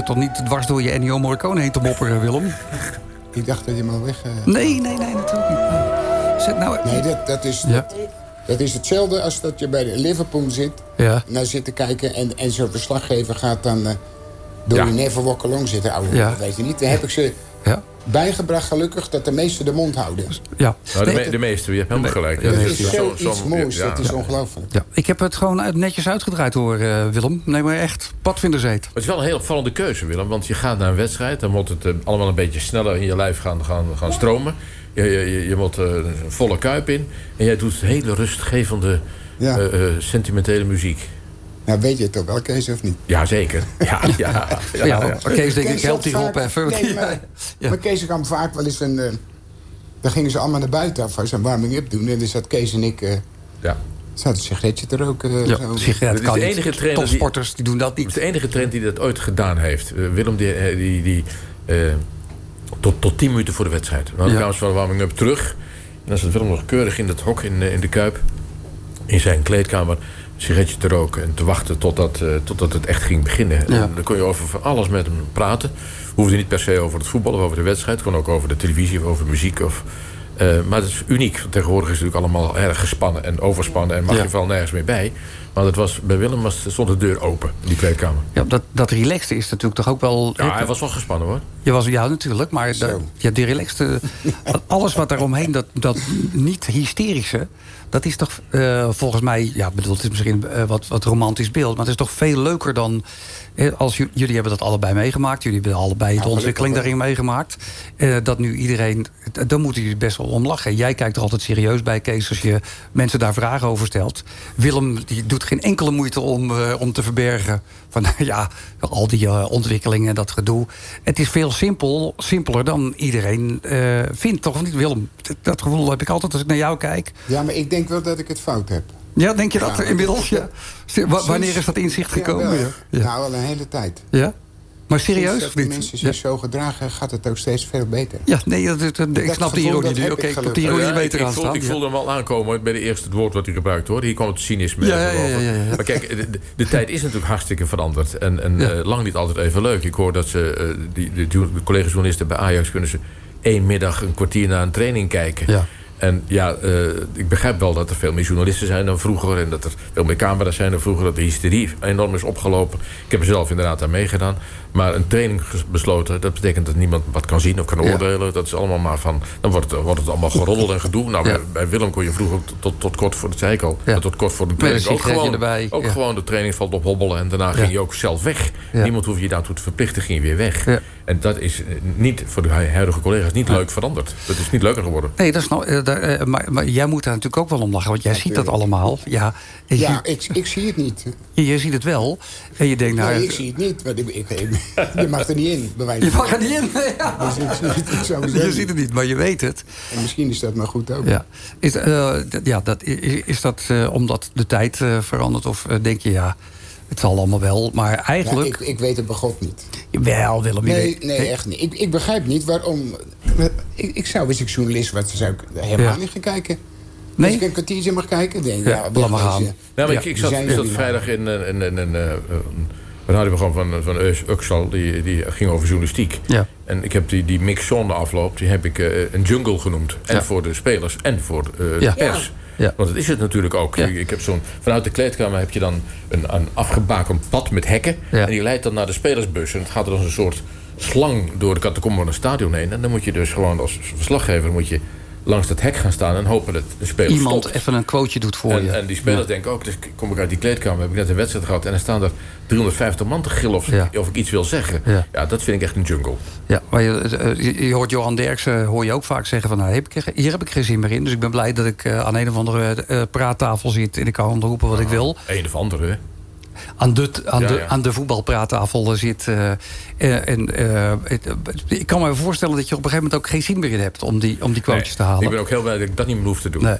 Toch niet dwars door je Ennio Morricone heen te mopperen, Willem? Ik dacht dat je hem al weg... eh, Nee, nee, nee, natuurlijk niet. Nee. Zet nou... Nee, dat, dat, is, Ja. dat is hetzelfde als dat je bij de Liverpool zit... Ja. zit te kijken en, en zo'n verslaggever gaat dan... eh, door Ja. die Never Walk zitten ouwe. Ja. Dat weet je niet. Daar heb ik ze Ja. bijgebracht gelukkig dat de meesten de mond houden. Ja. Nou, de, me- de meeste, je hebt helemaal gelijk. Ja, Dat is ja. zo Zo'n- iets zo'n- moois. ja. Dat is ongelooflijk. ja. Ik heb het gewoon netjes uitgedraaid hoor, eh, Willem. Nee, maar echt. Padvinderzeet. Maar het is wel een heel opvallende keuze, Willem. Want je gaat naar een wedstrijd, dan moet het eh, allemaal een beetje sneller in je lijf gaan, gaan, gaan stromen. Je, je, je, je moet eh, een volle kuip in. En jij doet hele rustgevende, Ja. eh, eh, sentimentele muziek. Nou, weet je het toch wel, Kees, of niet? Jazeker. Ja, ja, ja, Ja, ja. maar Kees denk ik Kees helpt op vaak- even. Nee, maar, Ja. maar Kees kwam vaak wel eens een... eh, dan gingen ze allemaal naar buiten af als ze een warming-up doen. En dan zat Kees en ik... eh ja. zaten een sigaretje te roken. Ja, zo. sigaret Dit is kan de niet. enige trainer die- Topsporters die doen dat Dat is niet. de enige trend die dat ooit gedaan heeft. Eh, Willem, die, eh, die, die eh, tot, tot 10 minuten voor de wedstrijd. Dan Ja. kwamen ze van de warming-up terug. En dan zat Willem nog keurig in dat hok in, eh, in de Kuip. In zijn kleedkamer een sigaretje te roken en te wachten totdat, eh, totdat het echt ging beginnen. Ja. En dan kon je over van alles met hem praten. Hoefde niet per se over het voetbal of over de wedstrijd. Het kon ook over de televisie of over muziek. Of, eh, maar het is uniek. Tegenwoordig is het natuurlijk allemaal erg gespannen en overspannen. En mag Ja. je vooral nergens meer bij. Maar dat was, bij Willem was, stond de deur open, in die kleedkamer. Ja, dat, dat relaxte is natuurlijk toch ook wel... Ja, hij was wel gespannen hoor. Je was, ja, natuurlijk. Maar de, ja, die relaxte... alles wat daaromheen, dat, dat niet hysterische... dat is toch eh, volgens mij... Ja, bedoel, het is misschien eh, wat, wat romantisch beeld... maar het is toch veel leuker dan... eh, als ju- jullie hebben dat allebei meegemaakt. Jullie hebben allebei de ontwikkeling daarin meegemaakt. eh, dat nu iedereen... Dan moeten jullie best wel om lachen. Jij kijkt er altijd serieus bij, Kees... als je mensen daar vragen over stelt. Willem die doet geen enkele moeite om, eh, om te verbergen... van ja, al die eh, ontwikkelingen, dat gedoe. Het is veel simpel, simpeler dan iedereen eh, vindt, toch of niet, Willem? Dat gevoel heb ik altijd als ik naar jou kijk. Ja, maar ik denk wel dat ik het fout heb. Ja, denk je dat Ja. inmiddels? Ja. Wa- Wanneer is dat inzicht Ja, gekomen? wel. Ja, ja. Nou, al een hele tijd. Ja? Maar serieus die niet? mensen Ja. zich zo gedragen, gaat het ook steeds veel beter. Ja, nee, dat, dat- dat- ik snap de gevoel, ironie nu. Oké, ik de gelukkig. ironie beter ik, aan ik, voelde, staan. ik voelde hem al aankomen bij de eerste het woord wat hij gebruikt hoor. Hier kwam het cynisme Ja, ja, ja, over. ja, ja. Maar kijk, de, de- de tijd is natuurlijk hartstikke veranderd. En, en Ja. eh, lang niet altijd even leuk. Ik hoor dat ze, eh, die, de, de collega-journalisten bij Ajax... kunnen ze één middag een kwartier naar een training kijken. Ja. En ja, eh, ik begrijp wel dat er veel meer journalisten zijn dan vroeger... en dat er veel meer camera's zijn dan vroeger... dat de hysterie enorm is opgelopen. Ik heb er zelf inderdaad aan meegedaan. Maar een training besloten, dat betekent dat niemand wat kan zien of kan Ja. oordelen. Dat is allemaal maar van... dan wordt het, wordt het allemaal geroddeld en gedoe. Nou, Ja. bij, bij Willem kon je vroeger ook tot, tot kort voor de zijkel... Ja. tot kort voor de training ook, gewoon, erbij, ook ja. gewoon de training valt op hobbelen... en daarna ging je ook zelf weg. Ja. Niemand hoefde je daartoe te verplichten, ging je weer weg. Ja. En dat is eh, niet voor de huidige collega's niet leuk veranderd. Dat is niet leuker geworden. Nee, dat is nou, eh, daar, eh, maar, maar jij moet daar natuurlijk ook wel om lachen, want jij ziet dat allemaal. Ja, je- Ja, ik, ik zie het niet. je, je ziet het wel. En je denkt, nou, Nee, ik zie het niet. Want ik, ik, je mag er niet in, bij wijze je mag er niet in. Ja. Dus ik Je ziet het niet, maar je weet het. En misschien is dat maar goed ook. Ja. Is, eh, ja, dat, is, is dat eh, omdat de tijd eh, verandert? Of denk je, ja, het zal allemaal wel. Maar Ja, eigenlijk... ik, ik weet het bij God niet. wel, Willem. je Nee, weet- nee, echt niet. Ik, ik begrijp niet waarom... Ik, ik zou, als ik journalist was, zou ik helemaal Ja. niet gaan kijken. Nee? Als ik een kwartiertje mag kijken, denk ik... Ja, Ja, laat maar wegwezen. gaan. Ja, maar Ja, ik, ik zat, ik vrijdag in een, een, een, een, eh, een radioprogramma van, van Eus Uxal. Die, die ging over journalistiek. Ja. En ik heb die, die mix-zone afloop, die heb ik eh, een jungle genoemd. En Ja. voor de spelers en voor eh, Ja. de pers. Ja. Want dat is het natuurlijk ook. Ja. Ik, heb zo'n, vanuit de kleedkamer heb je dan een, een afgebakend pad met hekken. Ja. En die leidt dan naar de spelersbus. En het gaat er als een soort slang door de catacombe van een stadion heen. En dan moet je dus gewoon als verslaggever moet je langs dat hek gaan staan... en hopen dat de speler Iemand stopt. even een quoteje doet voor je. En, en die spelers Ja. denken ook, dus kom ik uit die kleedkamer, heb ik net een wedstrijd gehad... en er staan er 350 man te gillen of, Ja. of ik iets wil zeggen. Ja. Ja. dat vind ik echt een jungle. Ja, maar je, eh, je, hoort Johan Derksen hoor je ook vaak zeggen van... Nou, heb ik, er- hier heb ik geen zin meer in. Dus ik ben blij dat ik eh, aan een of andere eh, praattafel zit... en ik kan roepen wat ik wil. Een of andere, hè? Aan de, aan Ja, de, aan de voetbalpraattafel zit. eh, en, eh, ik kan me voorstellen dat je op een gegeven moment ook geen zin meer in hebt om die, om die quotes Nee, te halen. Ik ben ook heel blij dat ik dat niet meer hoef te doen. Nee.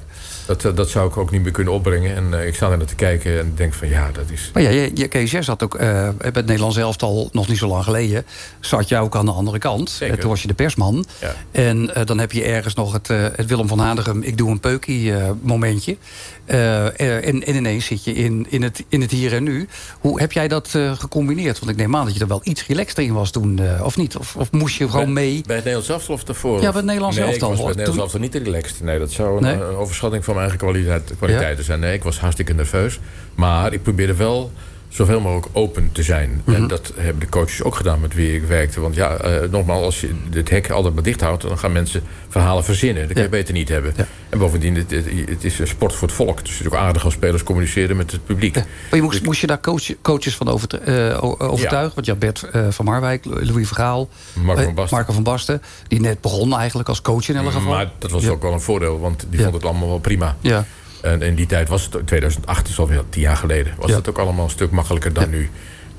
Dat, eh, dat zou ik ook niet meer kunnen opbrengen. En eh, ik sta er naar te kijken en denk van ja, dat is... Maar ja, je, je, Kees, jij zat ook eh, bij het Nederlands elftal nog niet zo lang geleden. Zat jij ook aan de andere kant. Zeker. Toen was je de persman. Ja. En dan heb je ergens nog het, het Willem van Hanegem... ik doe een peukie momentje. En, en ineens zit je in, in, het, in het hier en nu. Hoe heb jij dat gecombineerd? Want ik neem aan dat je er wel iets relaxter in was toen, of niet? Of, of moest je gewoon bij, mee? Bij het Nederlands elftal of daarvoor? Ja, bij het Nederlands nee, elftal. ik was bij het Nederlands elftal niet relaxed. Nee, dat zou een, Nee? een overschatting van mijn eigen kwaliteit, kwaliteiten zijn. Nee, ik was hartstikke nerveus. Maar ik probeerde wel zoveel mogelijk open te zijn. Mhm. En dat hebben de coaches ook gedaan met wie ik werkte. Want ja, eh, nogmaals, als je het hek altijd maar dicht houdt... dan gaan mensen verhalen verzinnen. Dat kan je Ja. beter niet hebben. Ja. En bovendien, het, is een sport voor het volk. Dus het is ook aardig als spelers communiceren met het publiek. Ja. Maar je moest, moest je daar coach, coaches van eh, o- overtuigen? Want had Bert eh, van Marwijk, Louis Vergaal... Marco van eh, Basten. Marco van Basten, die net begon eigenlijk als coach in elk geval. Maar dat was Ja. ook wel een voordeel, want die Ja. vond het allemaal wel prima. Ja. En in die tijd was het, 2008 is alweer tien jaar geleden, was Ja. het ook allemaal een stuk makkelijker dan nu.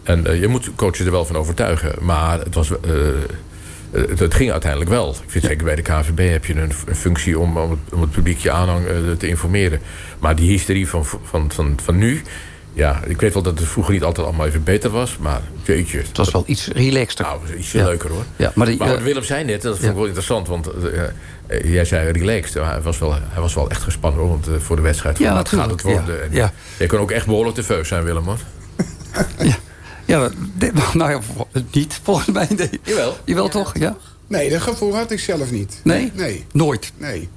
En eh, je moet coaches er wel van overtuigen. Maar het, was, eh, het, het ging uiteindelijk wel. Ik vind zeker bij de KVB heb je een, een functie om, om, het, om het publiek je aanhang eh, te informeren. Maar die hysterie van, van, van, van nu. Ja, ik weet wel dat het vroeger niet altijd allemaal even beter was. Maar jeetje. Het was wel iets relaxter. Nou, ietsje Ja. leuker hoor. Ja, maar die, Maar wat Willem zei net, dat vond ik wel interessant. Want jij zei relaxed. maar Hij was, wel, hij was wel echt gespannen hoor. Want eh, voor de wedstrijd Ja, van, wat gaat het natuurlijk, worden. ja. En, Ja. Je kan ook echt behoorlijk nerveus zijn, Willem hoor. Ja, dit- nou ja, niet volgens mij. Nee. Jawel. Jawel toch? Ja? Nee, dat gevoel had ik zelf niet. Nee? Nee. Nooit. Nee.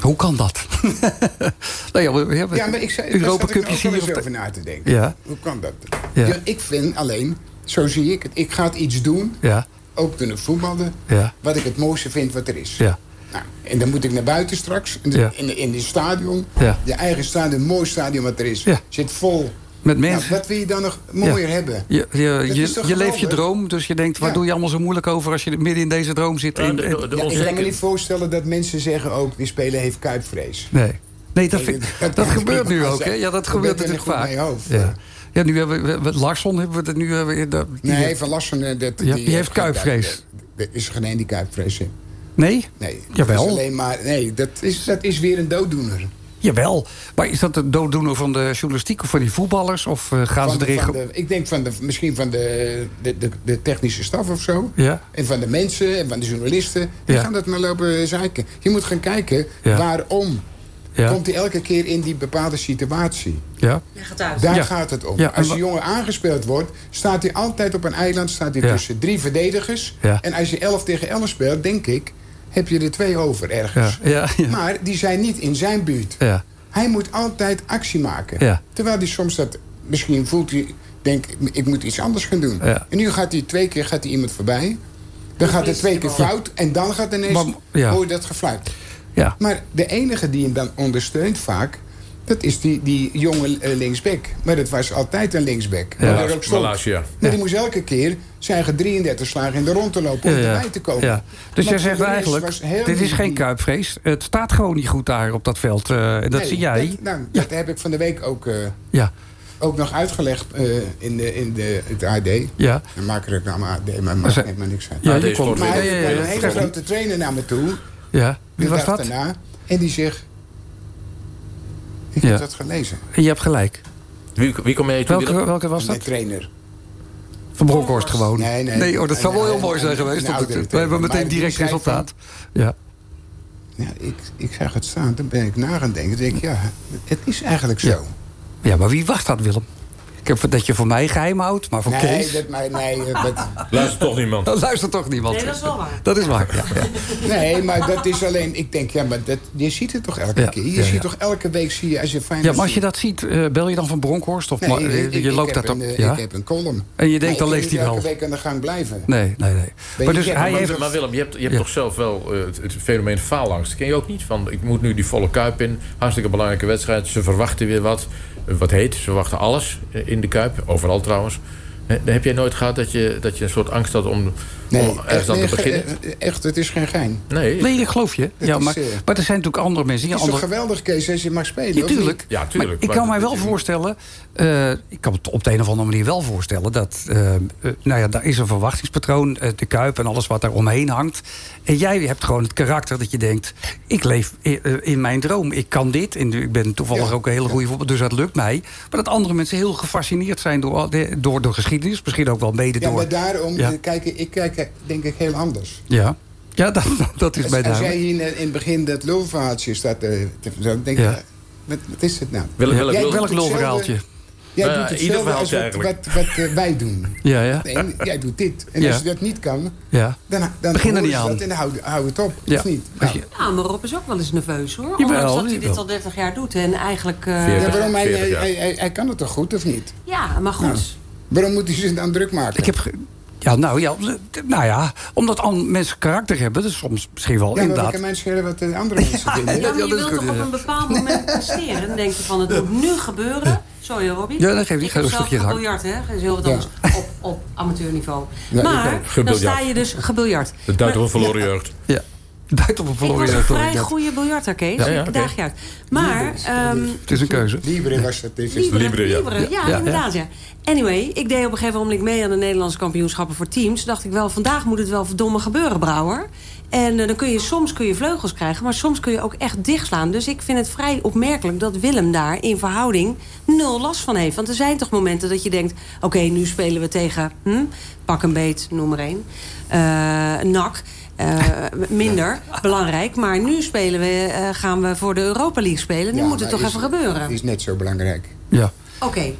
Hoe kan dat? nou ja, we, hebben Ja, maar ik zei, Europa ik wel hier. eens op over na te denken. Ja. Hoe kan dat? Ja. Ja, ik vind alleen, zo zie ik het, ik ga het iets doen, Ja, ook toen ik voetbalde, ja, wat ik het mooiste vind wat er is. ja. Nou, en dan moet ik naar buiten straks, in, de, Ja. in, de- in die stadion. Ja. Je eigen stadion, mooi stadion wat er is. Ja. Zit vol. Met Nou, mensen. wat wil je dan nog mooier Ja. hebben? Je, je, je, leeft je droom, dus je denkt, waar Ja. doe je allemaal zo moeilijk over als je midden in deze droom zit? Ja, in- de- in- de- Ja, ik kan me niet voorstellen dat mensen zeggen ook, die speler heeft kuipvrees. nee. Nee, dat, vind- dat gebeurt nu ook, hè? Ja, dat gebeurt natuurlijk goed vaak. in je hoofd. Ja. ja, nu hebben we, we- Larsson hebben we het nu... die- Nee, Van Lassen, eh, dat, Ja, die heeft kuipvrees. Er is geen die kuipvrees heeft. Nee? Nee, Jawel. Dat is alleen maar, nee, dat is, dat is weer een dooddoener. Jawel. Maar is dat de dooddoener van de journalistiek of van die voetballers? Of eh, gaan Van ze erin... van ge- de, ik denk van de, misschien van de, de, de, de technische staf of zo. Ja. En van de mensen en van de journalisten. Die Ja. gaan dat maar lopen zeiken. Je moet gaan kijken Ja. waarom Ja. komt hij elke keer in die bepaalde situatie. Ja. Daar Ja. gaat het om. Ja, als die jongen aangespeeld wordt, staat hij altijd op een eiland staat hij Ja. tussen drie verdedigers. Ja. En als je 11 tegen 11 speelt, denk ik, heb je er twee over ergens. Ja, ja, ja. Maar die zijn niet in zijn buurt. Ja. Hij moet altijd actie maken. Ja. Terwijl hij soms dat... Misschien voelt hij... Denk, ik moet iets anders gaan doen. Ja. En nu gaat hij twee keer gaat hij iemand voorbij. Dan gaat het twee keer fout. En dan gaat ineens... Maar- ja. Hoor je dat gefluit. Ja. Maar de enige die hem dan ondersteunt vaak... Dat is die, die jonge eh, linksback. Maar dat was altijd een linksback. Ja. Maar ook stond. Malasia. Maar die moest elke keer zijn eigen 33 slagen in de rond te lopen om Ja, ja. erbij te komen. Ja. Dus Maar jij zegt eigenlijk, dit is geen kuipvrees. Het staat gewoon niet goed daar op dat veld. eh, en dat Nee, zie jij. Dat, nou, dat heb ik van de week ook, eh, Ja. ook nog uitgelegd eh, in, de, in de, het AD. Ja. Dan maak ik AD, maar Maar ze- maakt maar niks uit. Ja, die komt. Maar ja, ja, een hele grote trainer naar me toe. Ja. Wie was dat? daarna. En die zegt... Ik Ja. heb dat gelezen. En je hebt gelijk. Wie, wie kom jij toe? Welke, was dat? trainer. Van Bronkhorst gewoon. Nee, nee. oh, dat zou wel heel mooi zijn geweest. we hebben meteen direct resultaat. Ja. Ja, ik, ik zag het staan. Dan ben ik na gaan denken. Dan denk ik, ja, het is eigenlijk zo. Ja. ja, maar wie was dat, Willem? Ik heb dat je voor mij geheim houdt, maar voor Nee, Kees... dat, maar, nee, eh, dat, Luistert toch niemand. Dat luistert toch niemand. Nee, dat is wel waar. Dat is waar, ja. ja. nee, maar dat is alleen... Ik denk, ja, maar dat, je ziet het toch elke Ja, keer? Je ja, ziet ja. toch elke week, zie je, als je fijn Ja, maar als je dat ziet, eh, bel je dan van Bronkhorst? Of Nee, ik- je, ik- je loopt op? een, eh, Ja? Ik heb een column. En je denkt, dan leest hij wel. elke week aan de gang blijven. Nee, nee, nee. Maar dus hij heeft... Maar, Willem, je hebt, je hebt Ja. toch zelf wel eh, het, het fenomeen faalangst. Ken je ook niet? Van, ik moet nu die volle kuip in. Hartstikke belangrijke wedstrijd. Ze verwachten weer wat. Eh, Wat heet. Ze verwachten alles eh, de kuip. Overal trouwens. Heb jij nooit gehad dat je, dat je een soort angst had om, Nee, om ergens aan nee, te beginnen. eh, echt, het is geen gein. Nee, Nee, ik geloof je. Ja, is, maar, eh, maar er zijn natuurlijk andere mensen. die Het is toch andere... geweldig, Kees, als je mag spelen? Ja, tuurlijk. Ja, tuurlijk. Maar ik kan mij wel voorstellen... eh, ik kan het op de een of andere manier wel voorstellen... dat, eh, eh, nou ja, daar is een verwachtingspatroon, eh, de Kuip en alles wat daar omheen hangt. En jij hebt gewoon het karakter dat je denkt... ik leef in mijn droom, ik kan dit. En ik ben toevallig Ja, ook een hele goede voorbeeld, dus dat lukt mij. Maar dat andere mensen heel gefascineerd zijn door, de- door de geschiedenis. Misschien ook wel mede Ja, door... maar daarom Ja. kijk ik, ik kijk eh, denk ik heel anders. Ja, ja dat, dat is bij als jij duidelijk. hier in, in het begin dat lulverhaaltje staat te, te zo, denk ik, Ja. eh, wat, wat is het nou? Welk, welk, Jij welk- doet Welk lulverhaaltje? Jij Nou doet hetzelfde als wat, wat, wat eh, wij doen. Ja, ja. Nee, jij doet dit. En Ja. als je dat niet kan, ja. dan, dan Begin er niet aan. En dan hou, hou het op. Ja. Of niet? Nou, je- Ja, maar Rob is ook wel eens nerveus hoor. Ondanks dat hij dit al 30 jaar doet. En eigenlijk... eh, Veertig. ja, waarom hij, 40 hij, hij, hij, hij kan het toch goed, of niet? ja, maar goed. Waarom moet hij zich dan druk maken? Ik heb... Ja, nou ja, nou ja, omdat an- mensen karakter hebben, dus soms misschien wel ja, inderdaad. kan mensen schelen wat de andere mensen vinden? Ja, maar je wilt toch op ja. een bepaald moment presteren? Dan denk je van, het moet nu gebeuren. Sorry Robbie. Ja, dat geeft niet. Ik heb Ga zelf rustig je gang. hè. Dat is heel wat Ja. anders. Op, op amateurniveau. Ja, maar, dan sta je dus gebiljart. De een verloren jeugd. Ja, duidt op een Ik verloren was een vrij ik goede biljarter, Kees. Ja, ja, ik daag je uit. Maar, ehm Het is een keuze. Libre was dat. Is Libre, Libre, ja. Libre, ja, Ja, ja. inderdaad, ja. Anyway, ik deed op een gegeven moment mee aan de Nederlandse kampioenschappen voor teams. Dacht ik wel, vandaag moet het wel verdomme gebeuren, Brouwer. En eh, dan kun je soms kun je vleugels krijgen, maar soms kun je ook echt dichtslaan. Dus ik vind het vrij opmerkelijk dat Willem daar in verhouding nul last van heeft. Want er zijn toch momenten dat je denkt: oké, nu spelen we tegen hm, pak een beet, noem maar één. Eh, NAC. Eh, minder belangrijk. Maar nu spelen we, eh, gaan we voor de Europa League spelen. Nu Ja, moet het toch is- even gebeuren. is net zo belangrijk. Ja. Oké,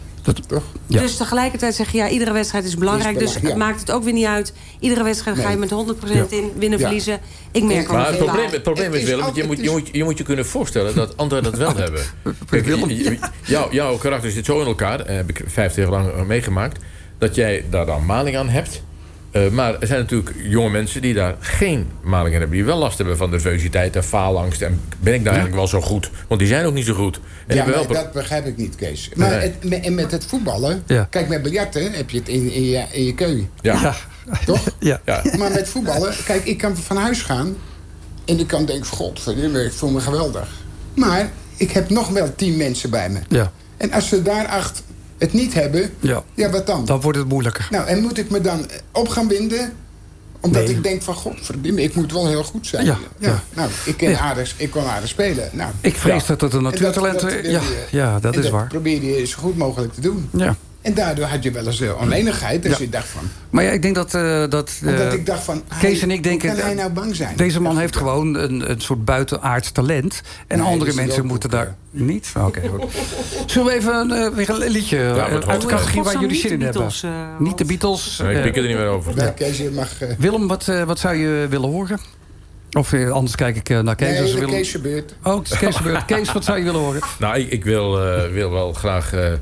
Toch? Ja. dus tegelijkertijd zeg je, ja, iedere wedstrijd is belangrijk. Is dus het maakt het ook weer niet uit. Iedere wedstrijd ga je met 100% in, winnen, Ja. verliezen. Ik merk wel Maar het probleem, het probleem is, Willem, want je moet, je, moet, je moet je kunnen voorstellen dat anderen dat wel hebben. Kijk, Willem, je- je- jouw, karakter zit zo in elkaar, eh, heb ik 50 jaar lang meegemaakt, dat jij daar dan maling aan hebt. Eh, maar er zijn natuurlijk jonge mensen die daar geen maling aan hebben. Die wel last hebben van nervositeit en faalangst. En ben ik daar eigenlijk wel zo goed? Want die zijn ook niet zo goed. En ja, wel dat begrijp ik niet, Kees. Maar Nee. het, me- en met het voetballen... Ja. Kijk, met biljarten heb je het in, in, je, in je keu. ja. Ja. Toch? Ja. Ja. Maar met voetballen... Kijk, ik kan van huis gaan... en ik kan denken, god, ik voel me geweldig. Maar ik heb nog wel tien mensen bij me. Ja. En als ze daar acht het niet hebben... Ja. ja, wat dan? Dan wordt het moeilijker. Nou, en moet ik me dan op gaan winden? Omdat Nee. ik denk van, godverdomme, ik moet wel heel goed zijn. Ja, ja. Nou, ik, kan Ja. aardig, ik kon aardig spelen. Nou, Ik vrees dat het een natuurtalent... dat wil ja, ja, dat is waar. probeer je zo goed mogelijk te doen. Ja. En daardoor had je wel eens de oneenigheid. Dus Ja. je dacht van... Maar ja, ik denk dat... eh, dat eh, Omdat ik dacht van... Kees hij- en ik denken... Hoe kan hij nou bang zijn? Deze man heeft gewoon een, een soort buitenaards talent. En Nee, andere mensen moeten daar... Niet? Oké, goed. Zullen we even een, eh, weer een liedje eh, wat uit de categorie waar jullie niet zin in de hebben? Beatles, niet de. Beatles. Nee, ik pik er niet meer over. Ja, Kees, je mag... eh, Willem, wat, eh, wat zou je willen horen? Of eh, anders kijk ik naar Kees. nee, Willem... Kees gebeurt. Oh, het is Kees gebeurd. Kees, wat zou je willen horen? Nou, ik, ik wil, eh, wil wel graag eh,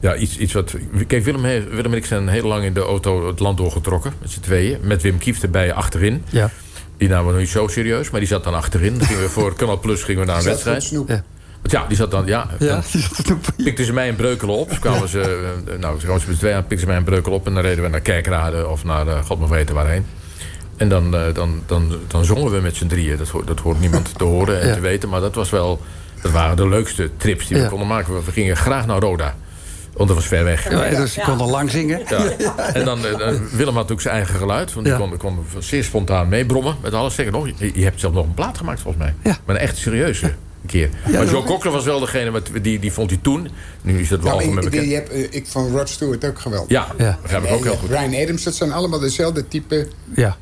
ja, iets, iets wat... Kijk, Willem, Willem en ik zijn heel lang in de auto het land doorgetrokken. Met z'n tweeën. Met Wim Kieft erbij achterin. Ja. Die namen we nog niet zo serieus, maar die zat dan achterin. Dan gingen we voor Canal Plus gingen we naar een Zat wedstrijd. Ja. Want ja, die zat dan... Ja, Ja, dan die zat pikten ze mij in Breukelen op. Dus kwamen ze... eh, nou, ze kwamen ze met z'n tweeën aan, pikten ze mij in Breukelen op. En dan reden we naar Kerkrade of naar uh, God maar weten waarheen. En dan, eh, dan, dan, dan zongen we met z'n drieën. Dat, hoort- dat hoort niemand te horen en Ja. te weten. Maar dat was wel... Dat waren de leukste trips die we Ja. konden maken. We- We gingen graag naar Roda. Want dat was ver weg. Ja, dus je kon al lang zingen. Ja. En dan, eh, dan- Willem had ook zijn eigen geluid. Want die Ja. kon, kon zeer spontaan meebrommen met alles. Zeker nog, je, je hebt zelf nog een plaat gemaakt volgens mij. Ja. Maar een echt serieuze een keer. maar Joe Cocker was wel degene, met, die, die vond hij toen. Nu is dat wel Nou, algemeen ik, bekend. die heb, ik vond Rod Stewart ook geweldig. Ja, Ja. begrijp ik ook heel goed. Brian Adams, dat zijn allemaal dezelfde type Ja.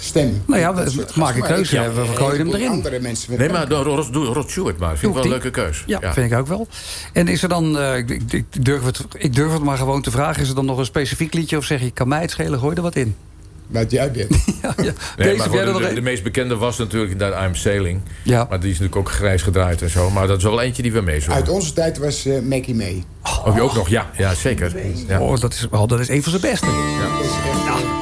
Stem. Nou ja, Dat we- een keuze, We gooien hem erin. Andere mensen Nee, maar doe Rod, doe Rod Stewart maar. Vind ik wel een leuke keus. Ja, vind ik ook wel. En is er dan, eh, ik, ik, ik durf het, ik durf het maar gewoon te vragen... is er dan nog een specifiek liedje of zeg je... kan mij het schelen, gooi er wat in? Wat jij bent. Ja, ja. Nee, maar de, meest bekende was natuurlijk dat I'm Sailing. Ja. Maar die is natuurlijk ook grijs gedraaid en zo. Maar dat is wel eentje die we meezongen. Uit onze tijd was eh Mackie May. Of je ook nog? Ja, ja zeker. Ja. Oh, dat is, oh, dat is een van zijn beste. Dat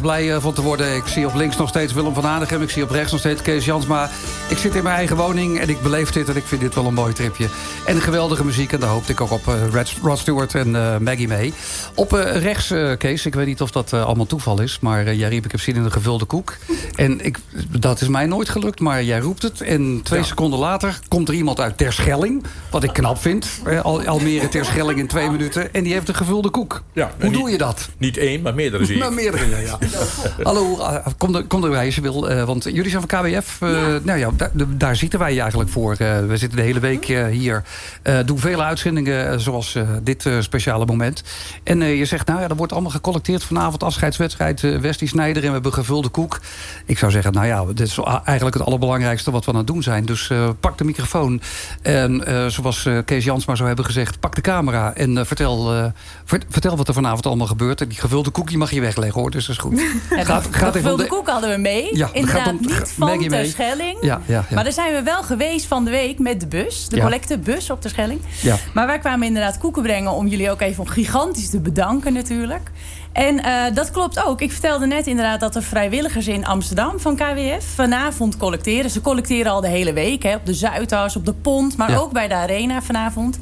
erg blij eh, van te worden. Ik zie op links nog steeds Willem van Aardigem. Ik zie op rechts nog steeds Kees Jansma. Ik zit in mijn eigen woning en ik beleef dit. En ik vind dit wel een mooi tripje. En geweldige muziek. En daar hoopte ik ook op eh, Rod Stewart en eh, Maggie mee. Op eh, rechts, Kees, ik weet niet of dat allemaal toeval is. Maar jij riep, ik heb zin in een gevulde koek. En ik, dat is mij nooit gelukt, maar jij roept het. En twee seconden later komt er iemand uit Terschelling. Wat ik knap vind. Al, Almere Terschelling in twee minuten. En die heeft een gevulde koek. Ja, Hoe niet- doe je dat? Niet één, maar meerdere zie. Maar meerdere, ja. ja. Hallo, kom, er, kom erbij als je wil. want jullie zijn van KWF. Nou ja, daar, daar zitten wij je eigenlijk voor. Eh, we zitten de hele week eh, hier. eh, doen vele uitzendingen zoals dit speciale moment. En je zegt, nou ja, er wordt allemaal gecollecteerd vanavond. Afscheidswedstrijd Westie Snijder. En we hebben gevulde koek. Ik zou zeggen, nou ja, dit is eigenlijk het allerbelangrijkste wat we aan het doen zijn. Dus pak de microfoon. En zoals Kees Jansma zou hebben gezegd, pak de camera. En vertel, ver- vertel wat er vanavond allemaal gebeurt. En die gevulde koek die mag je wegleggen hoor, dus dat is goed. Ja, Gaat- de gaat gevulde de- koek hadden we mee. Ja, Inderdaad om- niet van Maggie. Terschelling. Ja, ja. Maar daar zijn we wel geweest van de week met de bus. De collectebus op Terschelling. Ja. Maar wij kwamen inderdaad koeken brengen... om jullie ook even gigantisch te bedanken natuurlijk. En eh, dat klopt ook. Ik vertelde net inderdaad dat er vrijwilligers in Amsterdam van KWF... vanavond collecteren. Ze collecteren al de hele week. Hè, op de Zuidas, op de Pont. Maar ook bij de Arena vanavond.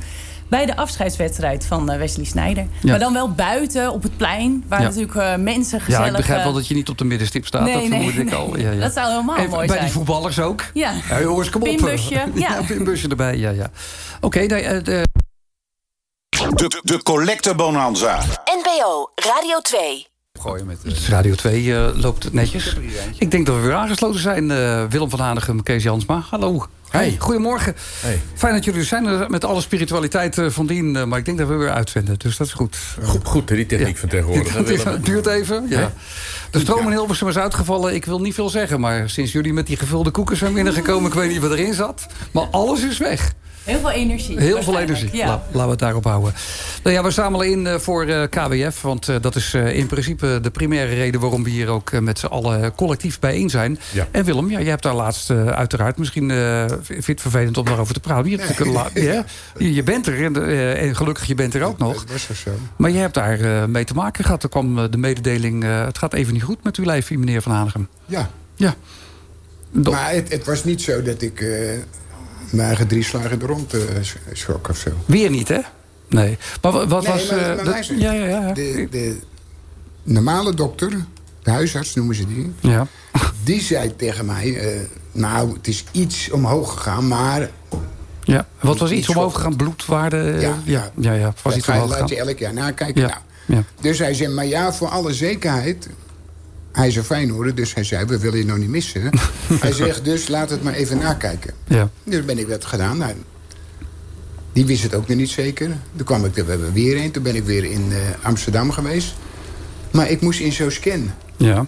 Bij de afscheidswedstrijd van eh, Wesley Snijder. Ja. Maar dan wel buiten op het plein. Waar Ja. natuurlijk eh, mensen gezellig... Ja, ik begrijp wel eh, dat je niet op de middenstip staat. Nee, dat nee, vermoed ik nee. al. Ja, ja. Dat zou helemaal En mooi bij zijn. die voetballers ook. Ja. Ja, jongens, kom op. Pinbusje, ja. pinbusje erbij, ja, ja. Oké, eh, de- De, de Collecte Bonanza. NPO Radio 2. Gooien met... Radio 2 eh, loopt netjes. Ik denk dat we weer aangesloten zijn. eh, Willem van Hanegem, Kees Jansma. Hallo. Hey, goedemorgen. Hey. Fijn dat jullie er zijn eh, met alle spiritualiteit eh, van dien. eh, maar ik denk dat we weer uitzenden, dus dat is goed. Goed, goed die techniek van tegenwoordig. het duurt even. Ja. De stroom in Hilversum is uitgevallen. Ik wil niet veel zeggen, maar sinds jullie met die gevulde koeken zijn binnengekomen... ik weet niet wat erin zat, maar alles is weg. Heel veel energie. Heel veel energie. Ja. La- laten we het daarop houden. Nou ja, we zamelen in eh, voor eh, KWF. Want eh, dat is eh, in principe de primaire reden... waarom we hier ook met z'n allen collectief bijeen zijn. Ja. En Willem, ja, jij hebt daar laatst eh, uiteraard... misschien eh, vind je het vervelend om daarover te praten. Je, hebt la- ja, je je bent er en, eh, en gelukkig je bent er ook nog. Dat was toch zo. Maar je hebt daar eh, mee te maken gehad. Er kwam de mededeling... eh, het gaat even niet goed met uw lijf, meneer Van Hanegem. Ja. Ja. Maar het, het was niet zo dat ik eh mijn eigen drie slagen er rond eh, of zo. Weer niet, hè? Nee. Maar wa- wat Nee, was... maar- eh, maar dat- ja, ja, ja. De, de normale dokter, de huisarts noemen ze die... ja. die zei tegen mij... eh, nou, het is iets omhoog gegaan, maar... Ja, wat was Iets omhoog gegaan? Bloedwaarde? Ja, ja, ja, ja, was dat iets omhoog laat je elk jaar nakijken. Ja, Nou, ja. Dus hij zei, maar ja, voor alle zekerheid... Hij is een Feyenoorder, dus hij zei, we willen je nog niet missen. hij zegt, dus laat het maar even nakijken. Ja. Dus ben ik dat gedaan. Nou, die wist het ook nog niet zeker. Toen kwam ik er weer een. Toen ben ik weer in eh, Amsterdam geweest. Maar ik moest in zo'n scan. ja.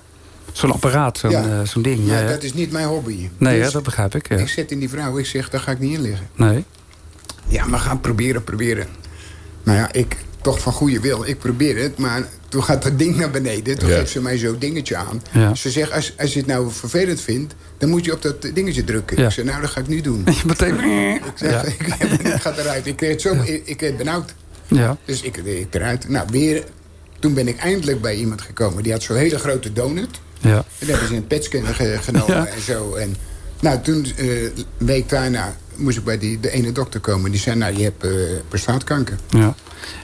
Zo'n apparaat, zo'n Ja. eh, ding. Ja, ja. dat is niet mijn hobby. Nee, Dus dat begrijp ik. Ik zet in die vrouw, ik zeg, daar ga ik niet in liggen. Nee. Ja, maar gaan proberen, proberen. Nou ja, ik toch van goede wil. Ik probeer het, maar toen gaat dat ding naar beneden. Toen Ja. geeft ze mij zo'n dingetje aan. Ja. Ze zegt, als, als je het nou vervelend vindt... dan moet je op dat dingetje drukken. Ja. Ik zeg, nou, dat ga ik nu doen. Meteen... Ik zeg, ik, ik ga eruit. Ik kreeg het zo, ik, ik werd benauwd. Ja. Dus ik, ik eruit. Nou, weer... Toen ben ik eindelijk bij iemand gekomen. Die had zo'n hele grote donut. Ja. En daar hebben ze een petscanner ge- genomen en zo. En, nou, toen, eh, een week daarna, moest ik bij die, de ene dokter komen. Die zei, nou, je hebt eh prostaatkanker. ja.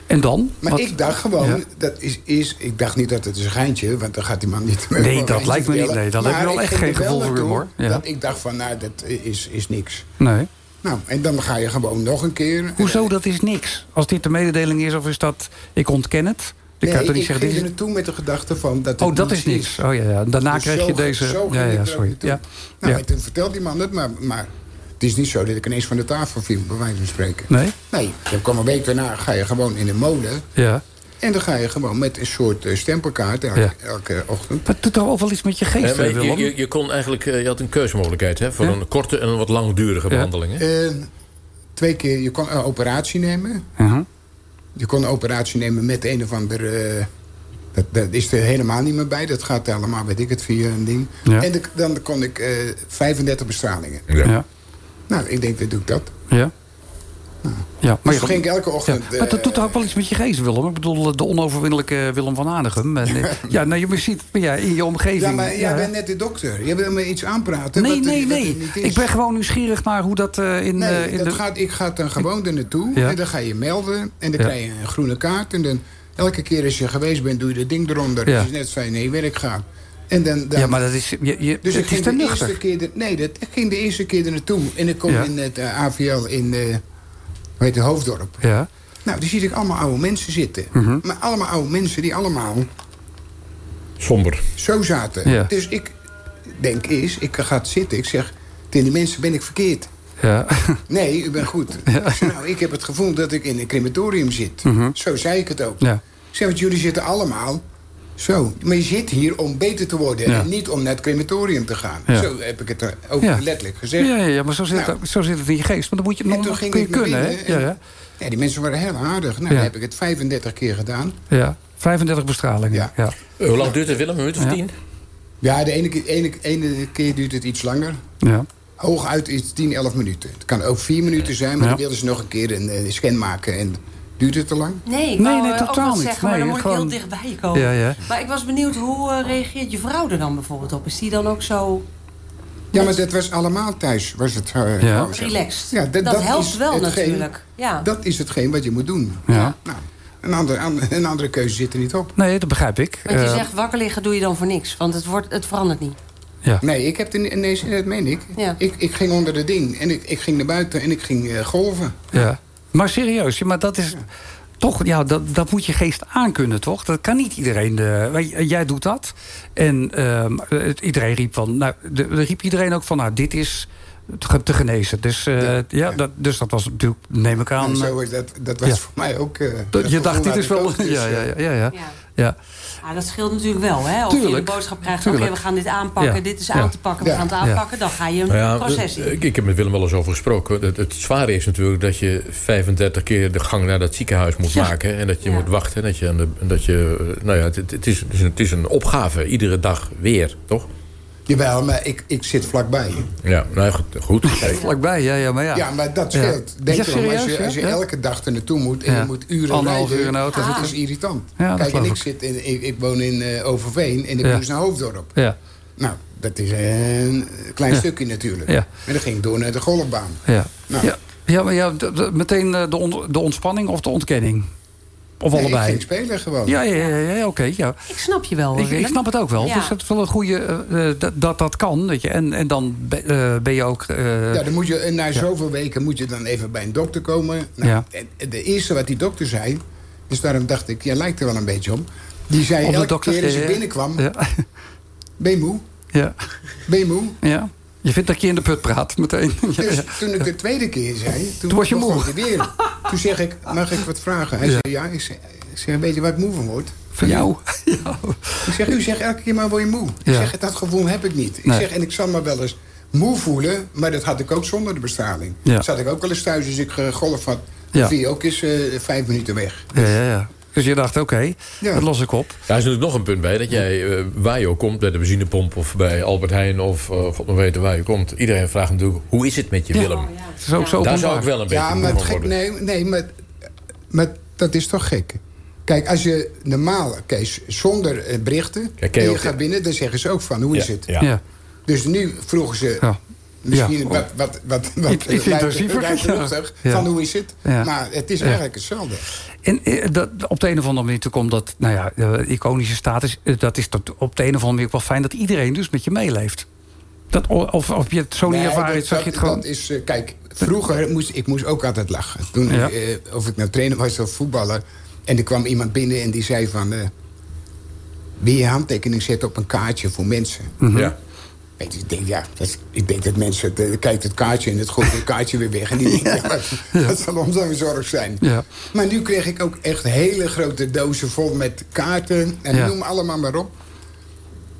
En dan? Maar Wat- ik dacht gewoon, Ja. dat is, is... Ik dacht niet dat het is een geintje, want dan gaat die man niet... Nee, dat lijkt me niet. Nee, dan heb je Maar wel ik echt geen er gevoel voor humor. Ja. Dat ik dacht van, nou, dat is, is niks. Nee. Nou, en dan ga je gewoon nog een keer... Hoezo, dat is niks? Als dit de mededeling is, of is dat... Ik ontken het? Ik Nee, kan ik niet zeggen... ging er naartoe met de gedachte van dat Oh, dat is niks. Oh ja, ja. Daarna Dus krijg je deze... zo ja, ik ja, er sorry. Ja. Nou, ja. en toen vertelde die man het, maar, maar het is niet zo dat ik ineens van de tafel viel, bij wijze van spreken. Nee? Nee, dan kwam een week daarna, ga je gewoon in de molen. Ja. En dan ga je gewoon met een soort eh, stempelkaart elke, Ja. elke ochtend. Maar het doet toch ook wel iets met je geest, je, je, je kon eigenlijk, eh, je had een keuzemogelijkheid hè, voor Ja. een korte en een wat langdurige Ja. behandeling. Hè? Eh, twee keer, je kon een operatie nemen. Mhm. Je kon een operatie nemen met een of ander... eh, dat, dat is er helemaal niet meer bij. Dat gaat allemaal, weet ik het, via een ding. Ja. En de- dan kon ik eh 35 bestralingen. Ja. Nou, ik denk, dan doe ik dat. Ja. Ja, Maar je- dus ging ik elke ochtend... Ja, maar dat eh, doet toch ook wel iets met je geest, Willem? Ik bedoel, de onoverwinnelijke Willem van. En, eh, ja, nou, je ziet ja, in je omgeving... Ja, maar jij ja. bent net de dokter. Je wil me iets aanpraten. Nee, wat er- nee, wat er nee. Ik ben gewoon nieuwsgierig naar hoe dat eh, in, Nee, in dat de... gaat, ik ga dan gewoon er naartoe. Ja. En dan ga je melden. En dan krijg je een groene kaart. En dan elke keer als je geweest bent, doe je dat ding eronder. Ja. Dat is net fijn naar je werk gaan. En dan, dan, Ja, maar dat is... Je, je, dus het ik is ging te de nuchter. eerste keer... er- nee, dat, ik ging de eerste keer er naartoe. En ik kom Ja. in het eh, AVL in... eh hoe heet het, Hoofddorp. Ja. Nou, daar zie ik allemaal oude mensen zitten. Mhm. Maar allemaal oude mensen die allemaal Somber. zo zaten. Ja. Dus ik denk eens, ik ga zitten. Ik zeg, tegen die mensen ben ik verkeerd. Ja. Nee, u bent goed. Ik zeg, nou, ik heb het gevoel dat ik in een crematorium zit. Mhm. Zo zei ik het ook. Ja. Ik zeg, want jullie zitten allemaal zo. Maar je zit hier om beter te worden. Ja. En niet om naar het crematorium te gaan. Ja. Zo heb ik het er ook Ja. letterlijk gezegd. Ja, ja, ja, maar zo zit, Nou. het, zo zit het in je geest. Maar dan moet je En nog kun je kunnen, hè? binnen. Ja, en- ja. ja, die mensen waren heel aardig. Nou, Ja. dan heb ik het 35 keer gedaan. ja. 35 bestralingen. Ja. Ja. Eh, Hoe lang duurt het, Willem? Een minuut of Ja. tien? Ja, de ene, keer- ene, ene keer duurt het iets langer. Ja. Hooguit is het 10, 11 minuten. Het kan ook 4 minuten zijn, maar Ja. dan willen ze nog een keer een eh, scan maken. En duurt het te lang? Nee, ik Nee, wou nee, eh, totaal niet. zeggen, maar Nee, dan moet ik gewoon- heel dichtbij komen. Ja, ja. Maar ik was benieuwd, hoe eh, reageert je vrouw er dan bijvoorbeeld op? Is die dan ook zo Ja, maar dat was allemaal thuis. Was het, eh, Ja. relaxed? Ja, dat, helpt is wel hetgeen- natuurlijk. Ja. Dat is hetgeen wat je moet doen. Ja. Nou, een, andere, an- een andere keuze zit er niet op. Nee, dat begrijp ik. Want je zegt wakker liggen doe je dan voor niks. Want het, wordt, het verandert niet. ja. Nee, ik heb de, nee, dat meen ik. Ja. ik. Ik ging onder de ding. En ik, ik ging naar buiten en ik ging eh, golven. Ja. Maar serieus, maar dat is toch, ja, dat, dat moet je geest aankunnen, toch? Dat kan niet iedereen. eh, jij doet dat. En ehm, het- iedereen riep van, nou, de, riep iedereen ook van, nou, dit is te, te genezen. Dus, eh, ja. Dat, dus dat was natuurlijk, neem ik aan. En eh, zo is dat, dat was ja. voor mij ook... eh, je dacht, dit is wel. Dus, ja, ja, eh, ja, ja, ja. Ja, dat scheelt natuurlijk wel. Hè? Of je de boodschap krijgt van... oké, we gaan dit aanpakken, Ja. dit is Ja. aan te pakken, we Ja. gaan het aanpakken. Dan ga je een Nou ja, proces in. ik, heb met Willem wel eens over gesproken. Het, het zware is natuurlijk dat je 35 keer de gang naar dat ziekenhuis moet Ja. maken. En dat je Ja. moet wachten. En dat je, dat je nou ja, het, het, het is, het, is een, het is een opgave. Iedere dag weer, toch? Jawel, maar ik, ik zit vlakbij. Ja, nou goed. Vlakbij, ja, ja, maar ja. Ja, maar dat Ja. scheelt. Denk Ja, erom, als je, als je ja? elke dag er naartoe moet en Ja. je moet uren Anderhalf rijden, uur in de auto dat is irritant. Kijk, en ik, ik. zit in, ik, ik woon in eh, Overveen en ik Ja. moest naar Hoofddorp. Ja, Nou, dat is een klein Ja. stukje natuurlijk. Ja. En dan ging ik door naar de golfbaan. ja. Nou. ja. ja, maar ja, meteen eh, de, on- de ontspanning of de ontkenning? Of Nee, allebei? ik spelen gewoon. Ja, ja, ja, ja oké. ja. Ik snap je wel, Ik, ik snap het ook wel. Ja. Dus het is wel een goede eh, eh, dat, dat dat kan. Weet je. En, en dan be- eh, ben je ook. eh, Ja, dan moet je, na zoveel weken moet je dan even bij een dokter komen. Nou, Ja. en de eerste wat die dokter zei... dus daarom dacht ik, jij lijkt er wel een beetje op... die zei op elke dokter- keer als ja, ik ja. binnenkwam... Ja, ben je moe? ja, Ben je moe? ja. Je vindt dat je in de put praat meteen. Dus toen ik de tweede keer zei... Toen, Toen was je moe. weer. Toen zeg ik, mag ik wat vragen? Hij Ja. zei, ja. Ik zeg, ik zeg, weet je waar ik moe van word? Van jou. Ja. Ik zeg, u zegt elke keer maar word je moe. Ik zeg, dat gevoel heb ik niet. Ik Nee. zeg, en ik zal me wel eens moe voelen... maar dat had ik ook zonder de bestraling. Ja. Zat ik ook wel eens thuis als ik eh, golf had... Ja. je ook eens eh, vijf minuten weg. Ja, ja, ja. Dus je dacht, oké, Ja. dat los ik op. Daar is natuurlijk nog een punt bij. Dat jij, eh, waar je ook komt, bij de benzinepomp of bij Albert Heijn... of eh, god maar weten waar je komt. Iedereen vraagt natuurlijk, hoe is het met je, Willem? Het is ook zo Daar zou ik wel een beetje Ja, maar, het gek, nee, nee maar, maar dat is toch gek. Kijk, als je normaal, Kees, zonder eh, berichten... Ja, ken je en je gaat binnen, dan zeggen ze ook van, hoe is het? ja. Ja. Dus nu vroegen ze Ja. Misschien Ja. wat, wat, wat, wat Iets- iets intensiever, wijdberoepig ja. van Ja. hoe is het? Ja. Maar het is Ja. eigenlijk hetzelfde. En eh, dat, op de een of andere manier toen komt dat, nou ja, eh, iconische status. eh, dat is tot, op de een of andere manier ook wel fijn dat iedereen dus met je meeleeft. Dat, of, of je het zo niet Nee, ervaren, zag je het gewoon. Dat is, kijk, vroeger moest ik moest ook altijd lachen. Toen, Ja. of ik nou trainer was of voetballer. En er kwam iemand binnen en die zei van... eh wil je handtekening zetten op een kaartje voor mensen? Mhm. Ja. Weet je, ik denk, ja, dat is- ik denk dat mensen... Het, eh, kijkt het kaartje en het gooit het kaartje weer weg. En die denken, ja, dat zal onze zorg zijn. Ja. Maar nu kreeg ik ook echt hele grote dozen vol met kaarten. En Ja. noem allemaal maar op.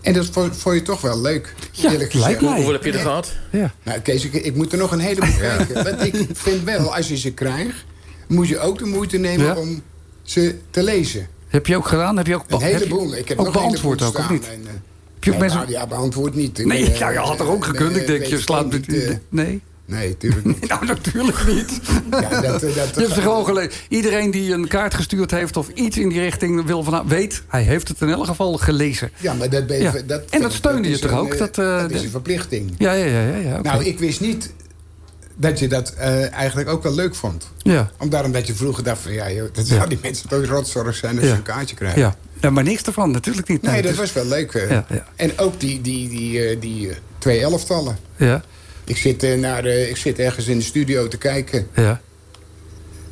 En dat vond, vond je toch wel leuk, Ja, eerlijk lijkt gezegd. mij. Hoeveel heb je er gehad? Ja. Nou, Kees, ik, ik moet er nog een heleboel kijken. Want ik vind wel, als je ze krijgt... moet je ook de moeite nemen Ja. om ze te lezen. Heb je ook gedaan? Heb je ook, Een heleboel. Ik heb ook nog een beantwoord heleboel ook, of niet? En, eh, nee, mensen... nou, ja, beantwoord niet. Nee, ja, je had er ook gekund. Ik denk, je slaat... niet, Nee? Nee, natuurlijk niet. nou, natuurlijk niet. Ja, dat, dat, Je hebt ze gewoon gelezen. Iedereen die een kaart gestuurd heeft of iets in die richting wil van, weet, hij heeft het in elk geval gelezen. Ja, maar dat ben je... Ja. Dat, En dat steunde je toch ook? eh, Dat, eh, dat is een verplichting. Ja, ja, ja. ja. Nou, ik wist niet dat je dat eh, eigenlijk ook wel leuk vond. Ja. Om daarom dat je vroeger dacht van... ja, joh, dat Ja. zou die mensen toch rotzorg zijn als Ja. ze een kaartje krijgen. Ja. ja, maar niks ervan, natuurlijk niet. Nee, dat dus- was wel leuk. eh. Ja. En ook die, die, die, eh, die twee elftallen. Ja, Ik zit, naar, ik zit ergens in de studio te kijken. ja.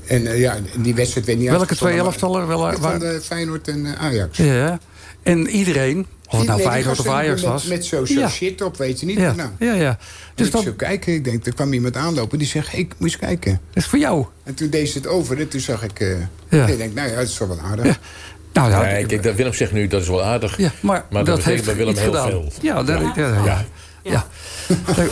En ja, die wedstrijd werd niet Welke twee elftallen? Wel, Van waar- de Feyenoord en Ajax. Ja. En iedereen, of het nou Nee, die Feyenoord of gasten Ajax met, was. Met zo'n ja. shit op, weet je niet. Ja, Nou, ja, ja. dus Dus ik dat zo kijken, ik denk, er kwam iemand aanlopen. Die zegt, hey, ik moet eens kijken. is voor jou. En toen deed ze het over en toen zag ik... eh Ja. Ik denk, nou ja, dat is wel wat aardig. Ja. Nou, ja, Nee, kijk, dat Willem zegt nu, dat is wel aardig. Ja, maar, dat, dat, betekent heeft bij Willem heel gedaan. veel. Ja, dat, ja. ja,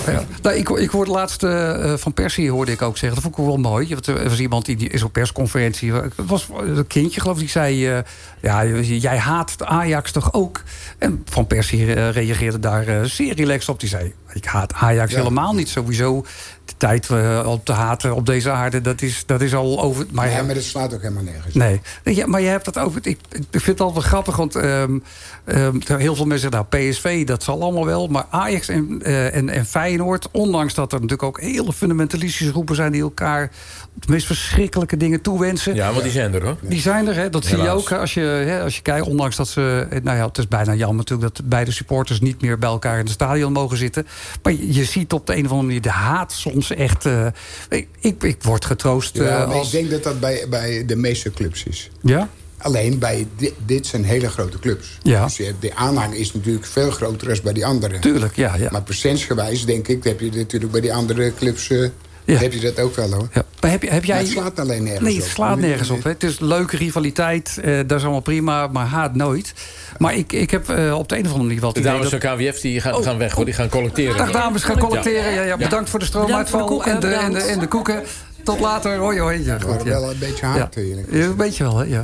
ja. Nou, ik, ik hoorde laatst eh, van Persie hoorde ik ook zeggen. Dat vond ik wel mooi. Want er was iemand die, die is op persconferentie. Het was een kindje, geloof ik. Die zei: eh, Ja, jij haat Ajax toch ook? En Van Persie eh, reageerde daar eh, zeer relaxed op. Die zei: Ik haat Ajax Ja. helemaal niet. Sowieso de tijd eh, op te haten op deze aarde, dat is, dat is al over. Maar, ja, maar dat slaat ook helemaal nergens. Nee, ja, maar je hebt dat ook. Ik, ik vind het altijd wel grappig, want ehm, ehm, heel veel mensen zeggen, nou, PSV, dat zal allemaal wel. Maar Ajax en, eh, en, en Feyenoord, ondanks dat er natuurlijk ook hele fundamentalistische groepen zijn die elkaar de meest verschrikkelijke dingen toewensen. Ja, want die zijn er hoor. Die zijn er, hè? dat zie je ook als je, hè, als je kijkt. Ondanks dat ze. eh, Nou ja, het is bijna jammer natuurlijk dat beide supporters niet meer bij elkaar in het stadion mogen zitten. Maar je, je ziet op de een of andere manier de haat soms echt. eh, ik, ik, ik word getroost. eh, Ja, maar als, ik denk dat dat bij, bij de meeste clubs is. ja? Alleen bij dit, dit zijn hele grote clubs. Ja. Dus de aanhang is natuurlijk veel groter dan bij die andere. Tuurlijk, ja. ja. Maar procentsgewijs denk ik, heb je natuurlijk bij die andere clubs... eh, Ja. heb je dat ook wel hoor. Ja. Maar heb, je- heb Maar jij... het slaat alleen nergens Nee, op. het slaat nergens op. Hè. Het is leuke rivaliteit, eh, dat is allemaal prima, maar haat nooit. Maar ik, ik heb eh, op de een of andere manier wel De dames dat- van KWF die gaan, Oh, gaan weg hoor, die gaan collecteren. Dag dames, gaan collecteren. Ja. Ja, bedankt voor de Bedankt voor de stroomuitval koeken, en, de, en, de, en de koeken. Tot later. Hoi, hoi. Ja, goed, ja. wel een beetje haat. Ja. eerlijk Ja, een beetje wel, hè, ja.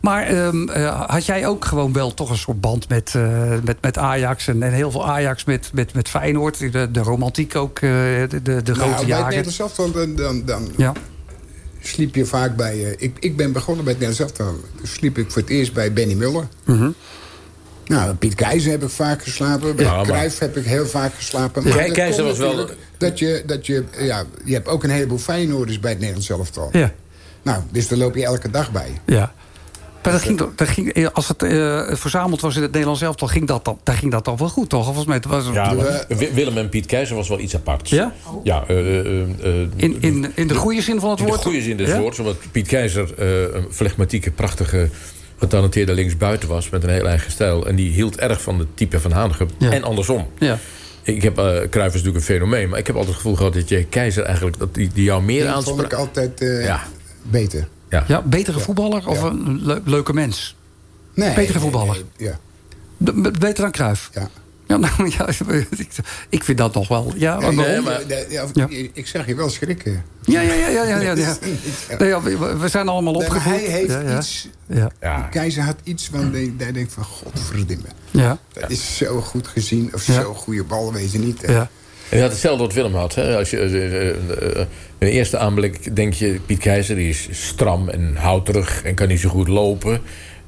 Maar ehm, eh, had jij ook gewoon wel toch een soort band met, eh, met, met Ajax... En, en heel veel Ajax met, met, met Feyenoord? De, de romantiek ook, eh, de, de, de Nou, grote bij het jaren? Nederlands dan, dan, dan Ja, sliep je vaak bij... ik, ik ben begonnen bij het Nederlands elftal. Toen sliep ik voor het eerst bij Benny Muller. Mhm. Nou, Piet Keizer heb ik vaak geslapen. Bij Ja, maar- Cruijff heb ik heel vaak geslapen. Ja, dat Keizer was wel- Dat je, dat je, ja, je hebt ook een heleboel Feyenoorders bij het Nederlands elftal. ja, Nou, dus daar loop je elke dag bij. ja. Maar dat ging, dat ging, eh, als het eh, verzameld was in het Nederlands elftal, ging dat dan, daar ging dat dan wel goed, toch? Volgens mij het was Ja, maar Wi- Willem en Piet Keizer was wel iets aparts. Ja? Ja, eh, eh, eh, in, in, in de goede zin van het in de woord. goede zin des Ja? woords. Omdat Piet Keizer eh, een flegmatieke, prachtige, getalenteerde linksbuiten was... met een heel eigen stijl. En die hield erg van het type van Hanegem. Ja. En andersom. Ja. Ik heb, eh Cruijff is natuurlijk een fenomeen... maar ik heb altijd het gevoel gehad dat je Keizer eigenlijk... dat die, die jou meer Die vond ik aansprak. altijd eh, Ja. beter. Ja. ja, betere voetballer of Ja. een le- leuke mens? Nee, Betere voetballer. nee, ja, beter dan Cruijff? ja. Ja, nou ja, ik, ik vind dat nog wel. Ja, nee, ja, maar, ja. Ik zeg je wel schrikken. ja, ja, ja, ja, ja, ja. Ja. Nee, ja, we, we zijn allemaal Nee, opgevoed. hij heeft ja, ja. iets... Ja, Ja. Keizer had iets van... de- Hij denkt van, godverdimme. ja, Dat is zo goed gezien. Of Ja. zo'n goede bal, weet je niet. ja. En je had hetzelfde wat Willem had. Hè? Als je, eh, eh, eh, in de eerste aanblik denk je... Piet Keizer die is stram en houterig en kan niet zo goed lopen.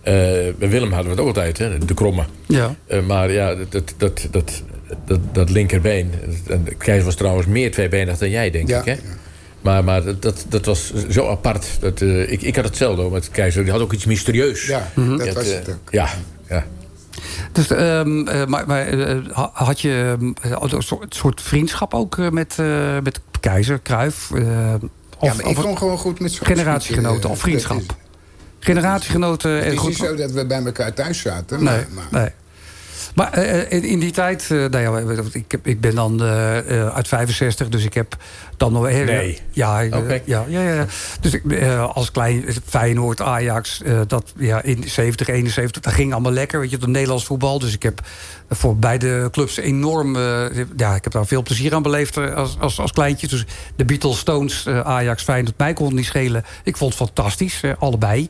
Eh, bij Willem hadden we het ook altijd, hè? de kromme. ja. Eh, maar ja, dat, dat, dat, dat, dat, dat linkerbeen... En Keizer was trouwens meer tweebenig dan jij, denk Ja. ik. Hè? Maar, maar dat- dat, dat was zo apart. Dat, eh, ik, ik had hetzelfde hoor, met Keizer. Die had ook iets mysterieus. Ja, dat was had, het ook. Ja, ja. Dus, ehm, eh, maar, maar ha- had je een soort, soort vriendschap ook met, eh, met Keizer, Cruijff? eh, Ja, of, maar of ik kon gewoon goed met generatiegenoten of vriendschap? Het is, generatiegenoten het en is goed. niet zo dat we bij elkaar thuis zaten. Nee, Maar, maar nee. Maar eh, in, in die tijd, eh, nou ja, ik, heb, ik ben dan eh, eh, uit 65, dus ik heb dan nog... heel- Nee. Ja, eh, Oké. ja, ja, ja. Dus ik, eh, als klein Feyenoord, Ajax, eh, dat ja, in 70, 71, dat ging allemaal lekker, weet je, het Nederlands voetbal. Dus ik heb voor beide clubs enorm, eh, ja, ik heb daar veel plezier aan beleefd als, als, als kleintje. Dus de Beatles, Stones, Ajax, Feyenoord, mij kon het niet schelen. Ik vond het fantastisch, allebei.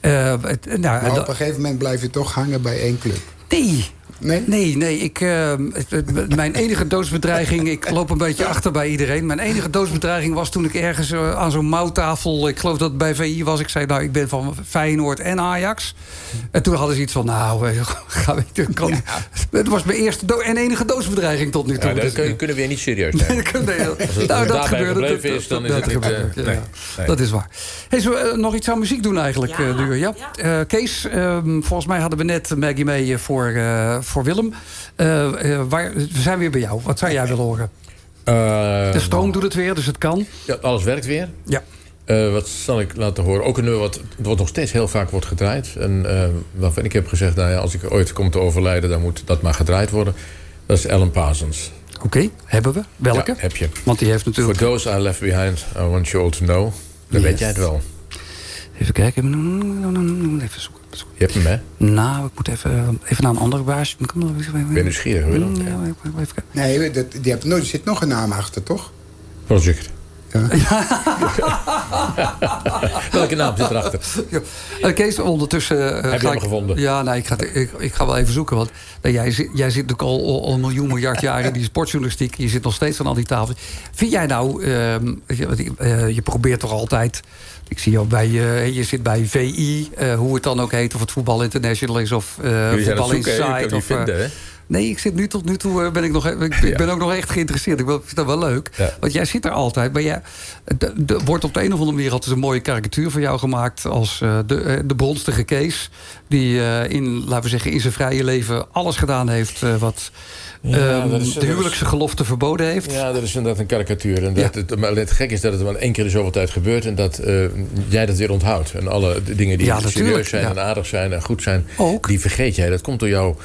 Eh, het, nou, maar op een gegeven moment blijf je toch hangen bij één club. Nee, Nee? Nee, nee. Ik, eh, het- het- mijn enige doodsbedreiging... Ik loop een beetje achter bij iedereen. Mijn enige doodsbedreiging was toen ik ergens eh, aan zo'n mouwtafel... Ik geloof dat het bij VI was. Ik zei, nou, ik ben van Feyenoord en Ajax. En toen hadden ze iets van, nou, eh, ga weet kan, het was mijn eerste en enige doodsbedreiging tot nu toe. Ja, dan Dus, kun- eh, kunnen we weer niet serieus Nee, zijn. dat Als het nou, dat gebeurde. gebleven dat- is, dan dat- is het... dat niet, gebeurt, eh, ja, nee, ja. nee. Dat is waar. Hey, zullen we nog iets aan muziek doen eigenlijk, eh, nu? Ja? Eh, Kees, ehm, volgens mij hadden we net Maggie mee voor, eh, voor Willem. Eh, eh, waar, we zijn weer bij jou. Wat zou jij willen horen? Eh, De stroom doet het weer, dus het kan. Ja, alles werkt weer. Ja. Wat zal ik laten horen? Ook een nummer wat, wat nog steeds heel vaak wordt gedraaid. En eh, waarvan ik heb gezegd, nou ja, als ik ooit kom te overlijden... dan moet dat maar gedraaid worden. Dat is Alan Parsons. Oké, hebben we. Welke? Ja, heb je. Want die heeft natuurlijk... For those I left behind, I want you all to know. Dan weet jij het wel. Even kijken. Even zoeken. Je hebt hem, hè? Nou, ik moet even, even naar een andere baas. Ik ben nieuwsgierig. Ja, even kijken. Nee, dat, die hebt nooit, er zit nog een naam achter, toch? Project. Welke naam zit erachter? Ja. Eh, Kees, ondertussen... eh, Heb je hem ik- gevonden? Ja, nee, ik ga, ik, ik ga wel even zoeken. Want nou, jij, zit, jij zit natuurlijk al, een miljoen miljard jaar in die sportjournalistiek. Je zit nog steeds aan al die tafels. Vind jij nou... ehm, je, eh, je probeert toch altijd... Ik zie jou bij je, je zit bij VI, hoe het dan ook heet, of het Voetbal International is, of aan Voetbal Inside. of, vinden, hè? Nee, ik zit nu tot nu toe eh, ben ik nog, ik, ik ben ook nog echt geïnteresseerd. Ik vind dat wel leuk. Ja. Want jij zit er altijd. Maar jij, er wordt op de een of andere manier altijd een mooie karikatuur van jou gemaakt als eh, de, eh, de bronstige Kees. Die in, laten we zeggen, in zijn vrije leven alles gedaan heeft wat Ja, ehm, is- de is- huwelijkse gelofte verboden heeft. Ja, dat is inderdaad een karikatuur. En dat, het, maar het gek is dat het maar één keer in zoveel tijd gebeurt... en dat jij dat weer onthoudt. En alle dingen die Ja, serieus zijn en aardig zijn en goed zijn... Ook. die vergeet jij. Dat komt door jouw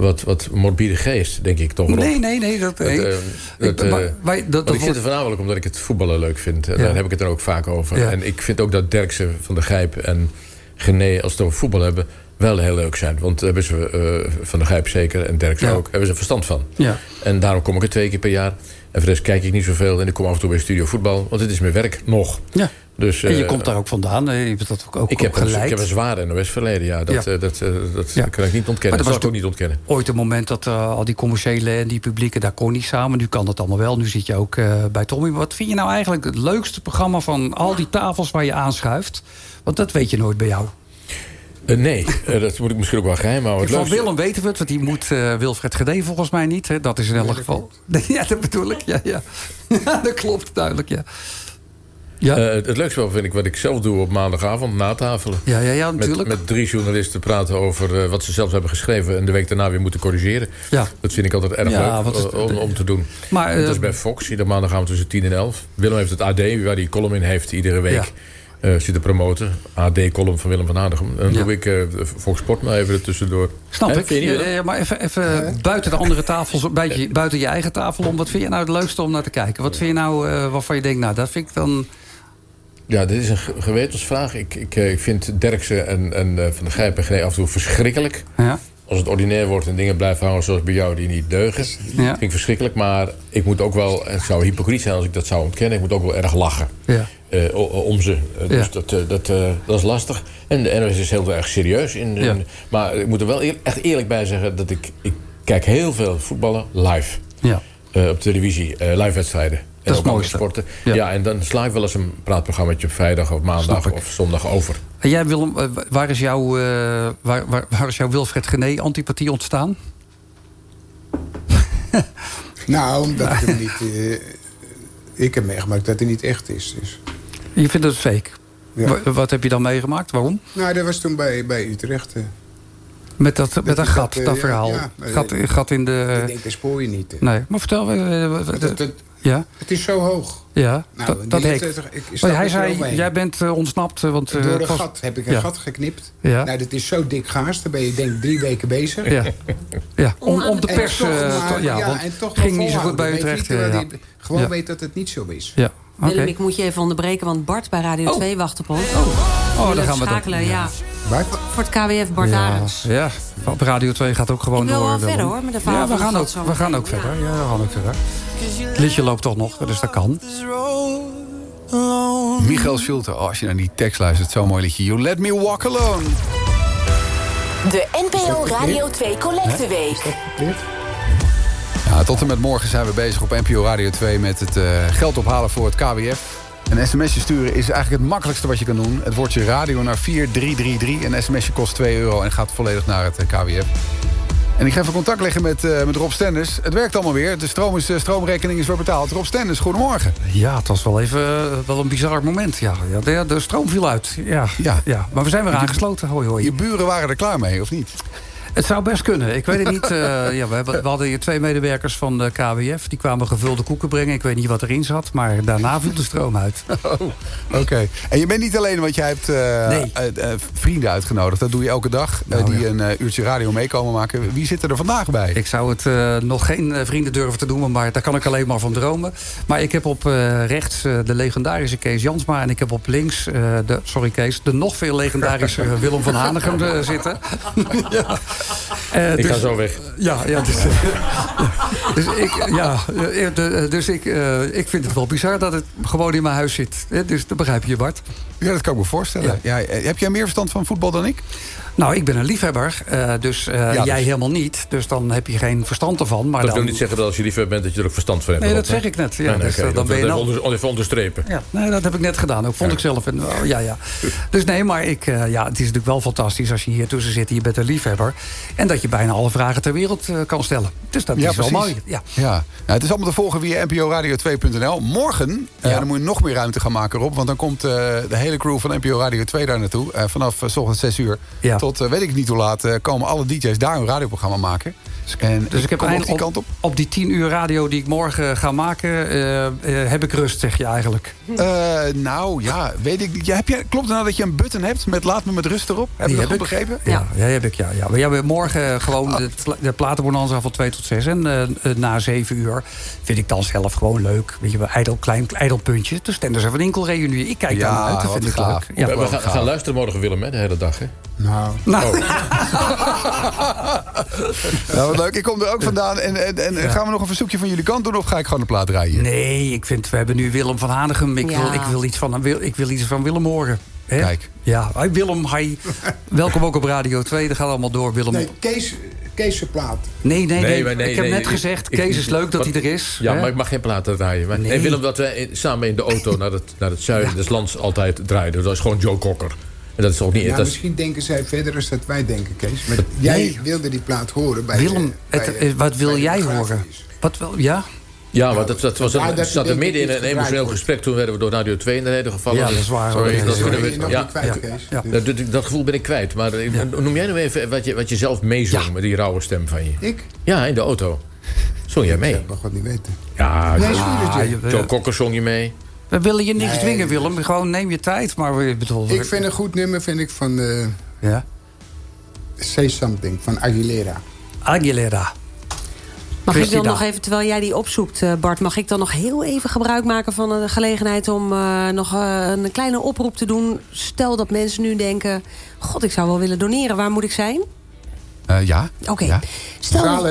wat, wat morbide geest, denk ik toch, Rob. Nee, nee, nee. Dat, nee. Dat, eh, Ik- dat, eh, maar dat- dat ik zit er voornamelijk omdat ik het voetballen leuk vind. En Ja. daar heb ik het er ook vaak over. Ja. En ik vind ook dat Derksen van de Gijp en Gené, als ze het over voetbal hebben... wel heel leuk zijn. Want daar hebben ze eh, van de Gijp zeker en Derksen Ja. ook... hebben ze verstand van. Ja. En daarom kom ik er twee keer per jaar. En voor de rest kijk ik niet zoveel. En ik kom af en toe bij Studio Voetbal. Want het is mijn werk nog. Ja. Dus, en je eh, komt daar ook vandaan. hè? Je hebt dat ook, ook ik heb, een, geleid. ik heb een zware NOS-verleden, ja. Dat, Ja. eh, dat, eh, dat Ja. kan ik niet ontkennen. Maar Dat was ik ook niet ontkennen. ooit een moment dat eh, al die commerciële en die publieke, daar kon niet samen. Nu kan dat allemaal wel. Nu zit je ook eh, bij Tommy. Wat vind je nou eigenlijk het leukste programma van al die tafels waar je aanschuift? Want dat weet je nooit bij jou. Nee, dat moet ik misschien ook wel geheim houden. Van leukste- Willem weten we het, want die moet eh, Wilfred Gede volgens mij niet. Hè? Dat is in elk geval. Ja, dat bedoel ik. Ja, ja. dat klopt duidelijk, ja. Ja. Eh, het, leukste wel vind ik wat ik zelf doe op maandagavond, natafelen. Ja, ja, ja, Met, natuurlijk. met drie journalisten praten over eh, wat ze zelf hebben geschreven... en de week daarna weer moeten corrigeren. Ja. Dat vind ik altijd erg Ja, leuk eh, om, om te doen. Maar, dat is bij Fox, iedere maandagavond tussen 10 en 11. Willem heeft het AD, waar hij column in heeft iedere week. eh zit te promoten. AD-column van Willem van Aardigem. En dan Ja. doe ik eh, Fox Sport maar even er tussendoor. Snap ik. niet Ja, ja, maar even, even buiten de andere tafels, buiten je, buiten je eigen tafel om. Wat vind je nou het leukste om naar te kijken? Wat vind je nou eh, waarvan je denkt, nou, dat vind ik dan. Ja, dit is een ge- gewetensvraag. Ik, ik, eh, ik vind Derksen en, en eh, Van der Gijp en Gené af en toe verschrikkelijk. Ja. Als het ordinair wordt en dingen blijven hangen zoals bij jou die niet deugen. Ja. vind ik verschrikkelijk. Maar ik moet ook wel, het zou hypocriet zijn als ik dat zou ontkennen... ik moet ook wel erg lachen Ja. eh, om ze. Dus Ja. dat, dat, dat is lastig. En de NOS is heel erg serieus. In. Maar ik moet er wel eer- echt eerlijk bij zeggen... dat ik, ik kijk heel veel voetballen live. Ja. Op televisie, live wedstrijden. En is mooiste. sporten. Ja. Ja. en dan sla ik wel eens een praatprogrammaatje op vrijdag of maandag ik. of zondag over. En jij Willem, eh, waar is jouw, eh, waar, waar, waar is jouw Wilfred Gené antipathie ontstaan? Nou, omdat ik hem niet... eh, ik heb meegemaakt dat hij niet echt is. Dus. Je vindt het fake. Ja. Wat heb je dan meegemaakt? Waarom? Nou, dat was toen bij, bij Utrecht. Met dat, met dat dat, gat, dat verhaal. ja, gat, gat in ik de... denk, dat spoor je niet. Nee, maar vertel. Dat- dat- ja, Het is zo hoog. ja Nou, dat, hek. stap Maar hij zei, overheen. jij bent eh, ontsnapt. eh, Want, eh, Door het een was- gat heb ik een Ja. gat geknipt. Ja. Nou, dat is zo dik gaas. Dan ben je denk ik drie weken bezig. Ja, ja. Om, om de En pers... toch eh, maar- to- ja, ja, want en toch ging niet zo goed bij eh, ja. die gewoon Ja. weet dat het niet zo is. Ja, oké. Willem, ik moet je even onderbreken, want Bart bij Radio Oh. 2 wacht op ons. Oh, Willem dan gaan we schakelen, dan. ja. Bart? Voor het KWF Bart ja, op Radio 2 gaat ook gewoon Ik wil door. wel Willem. verder, hoor, met de verhaal Ja, we gaan ook, we gaan ook verder. Ja, we gaan ook verder. Het liedje loopt toch nog, dus dat kan. Michael Schulte, oh, als je naar die tekst luistert, zo'n mooi liedje. You let me walk alone. De NPO Radio 2 Collecteweek. Ja, tot en met morgen zijn we bezig op NPO Radio 2 met het eh, geld ophalen voor het KWF. Een sms'je sturen is eigenlijk het makkelijkste wat je kan doen. Het woordje radio naar 4333. Een sms'je kost 2 euro en gaat volledig naar het eh, KWF. En ik ga even contact leggen met, eh, met Rob Stenders. Het werkt allemaal weer. De stroom is, eh, stroomrekening is weer betaald. Rob Stenders, goedemorgen. Ja, het was wel even eh, wel een bizar moment. Ja, ja de, de stroom viel uit. Ja, Ja. ja. Maar we zijn weer aangesloten. Hoi, hoi. Je buren waren er klaar mee, of niet? Het zou best kunnen. Ik weet het niet. eh, ja, we, hebben- we hadden hier twee medewerkers van de KWF. Die kwamen gevulde koeken brengen. Ik weet niet wat erin zat. Maar daarna viel de stroom uit. Oh, Oké. En je bent niet alleen, want jij hebt eh, Nee. eh, vrienden uitgenodigd. Dat doe je elke dag. Nou, die ja. een uurtje radio meekomen maken. Wie zit er vandaag bij? Ik zou het nog geen vrienden durven te doen, maar daar kan ik alleen maar van dromen. Maar ik heb op rechts de legendarische Kees Jansma... en ik heb op links, de, sorry Kees, de nog veel legendarische Willem van Hanegem zitten. Eh, Ik ga dus- zo weg. Ja, ja, dus, dus ik, ja, eh, dus ik, eh, ik vind het wel bizar dat het gewoon in mijn huis zit. Eh, Dus dat begrijp je, Bart. Ja, dat kan ik me voorstellen. Ja. eh, heb jij meer verstand van voetbal dan ik? Nou, ik ben een liefhebber, eh, dus eh, dus- jij helemaal niet. Dus dan heb je geen verstand ervan. Maar Dat dan... wil niet zeggen dat als je liefhebber bent dat je er ook verstand van hebt. Nee, dat zeg ik net. Ja, Nee, nee, dus, eh, dan dat ben je wil ik nou- even onder- even onderstrepen. Ja, nee, dat heb ik net gedaan. Ook vond ik zelf. En, oh, ja, ja. Dus nee, maar ik, eh, ja, het is natuurlijk wel fantastisch als je hier tussen zit. en Je bent een liefhebber. En dat je bijna alle vragen ter wereld eh, kan stellen. Dus dat is wel mooi. Ja. Ja. Nou, het is allemaal te volgen via nporadio2.nl. Morgen eh, dan moet je nog meer ruimte gaan maken, Rob. Want dan komt eh, de hele crew van NPO Radio 2 daar naartoe. Vanaf s ochtends 6 uur Ja. tot weet ik niet hoe laat... komen alle DJ's daar een radioprogramma maken. En Dus ik heb op eigenlijk die kant op. op die 10 uur radio die ik morgen ga maken, heb ik rust, zeg je eigenlijk. Nou, ja, weet ik niet. Ja, heb je, klopt het nou dat je een button hebt met laat me met rust erop? Heb je dat goed heb ik. begrepen? Ja, ja, heb ik. Ja, ja. Maar ja, we- morgen gewoon de, de platenbonanza van 2 tot 6. En eh, eh, na 7 uur vind ik dan zelf gewoon leuk. Weet je, wel, ijdel, klein ijdelpuntje. De Stenders en Van Inkel reunie. Ik kijk Ja, daar naar uit. Dat vind ik gaaf. leuk. Ja. We, we gaan, gaan luisteren morgen, Willem, hè, de hele dag. Hè? Nou, Nou, Nou, wat leuk. Ik kom er ook vandaan. En, en, en gaan we nog een verzoekje van jullie kant doen of ga ik gewoon de plaat draaien? nee, ik vind, we hebben nu Willem van Hanegem. Ik, Ja. wil, ik, wil, iets van, wil- ik wil iets van Willem horen. Hè? Kijk. Ja, Willem, hi. Welkom ook op Radio 2. Dat gaat allemaal door, Willem. nee, Kees, Kees zijn plaat. Nee, nee, nee. ik heb nee, net gezegd, ik- Kees is leuk dat wat- hij er is. Ja, hè? maar ik mag geen platen draaien. Maar, Nee. Willem, dat wij samen in de auto naar het, naar het zuiden des lands altijd draaiden. Dat is gewoon Joe Cocker. En dat is ook niet... Ja, dat is, misschien denken zij verder als dat wij denken, Kees. Maar jij wilde die plaat horen bij Willem, de- bij het, de- eh, wat wil bij de jij horen? Wat wil, ja? Ja, maar dat, dat was een, we zaten midden in een emotioneel gesprek. Toen werden we door Radio 2 in de reden gevallen. Ja, dat is waar. Sorry, dat ja, kunnen Ben we... je nog ja, niet kwijt, ja, Kees? ja. Dat, dat gevoel ben ik kwijt. Maar eh, noem jij nou even wat je, wat je zelf meezong met die rauwe stem van je. Ik? Ja, in de auto. Zong jij mee? Ik mag wat niet weten. Ja, Nee, Joe- Joe Cocker zong je mee. We willen je niks Nee, dwingen, Willem. Gewoon neem je tijd. Maar we bedoel, Ik vind een goed nummer vind ik van eh, Ja. Say Something van Aguilera. Aguilera. Mag ik dan nog even, terwijl jij die opzoekt, eh, Bart... mag ik dan nog heel even gebruik maken van de gelegenheid... om eh, nog eh, een kleine oproep te doen? Stel dat mensen nu denken... God, ik zou wel willen doneren. Waar moet ik zijn? Eh, ja. Oké. Ja. Stel,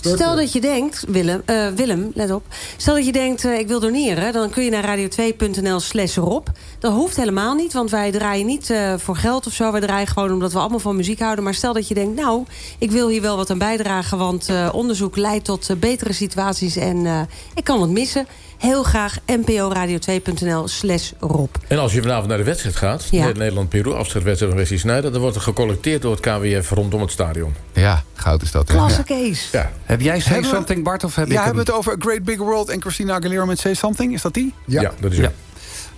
Stel dat je denkt, Willem, eh, Willem, let op. Stel dat je denkt, eh, ik wil doneren. Dan kun je naar radio2.nl slash Rob. Dat hoeft helemaal niet, want wij draaien niet eh, voor geld of zo. Wij draaien gewoon omdat we allemaal van muziek houden. Maar stel dat je denkt, nou, ik wil hier wel wat aan bijdragen... want onderzoek leidt tot betere situaties en ik kan wat missen. Heel graag nporadio2.nl slash Rob. En als je vanavond naar de wedstrijd gaat, Ja. Nederland-Peru, afscheidswedstrijd van Wesley Sneijder, dan wordt er gecollecteerd door het KWF rondom het stadion. Ja, goud is dat. hè? Klasse Ja. Kees. Ja. Heb jij Say Hebben Something, Bart? Of heb Ja, ik hebben we het over A Great Big World en Christina Aguilera met Say Something? Is dat die? Ja. Ja, dat is Ja.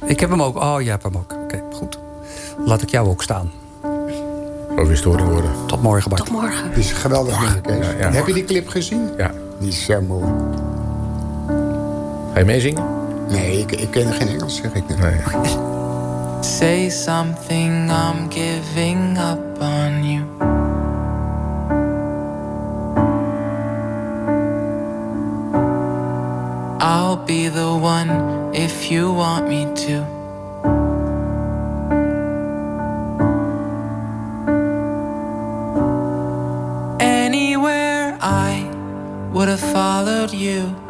Ik heb hem ook. Oh, jij hebt hem ook. Oké, goed. Laat ik jou ook staan. Ook historie worden. Tot morgen, Bart. Tot morgen. Het is een geweldig Kees. Ja, ja. Heb je die clip gezien? Ja. Die is zo mooi. Ga je meezingen? Nee, ik, ik ken geen Engels, zeg ik. Nee. Say something, I'm giving up on you. I'll be the one if you want me to. Anywhere I would have followed you.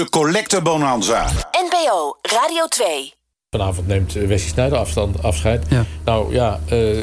De, Collecte Bonanza. NPO Radio 2. Vanavond neemt eh, Wesley Sneijder afstand, afscheid. Nou ja, eh,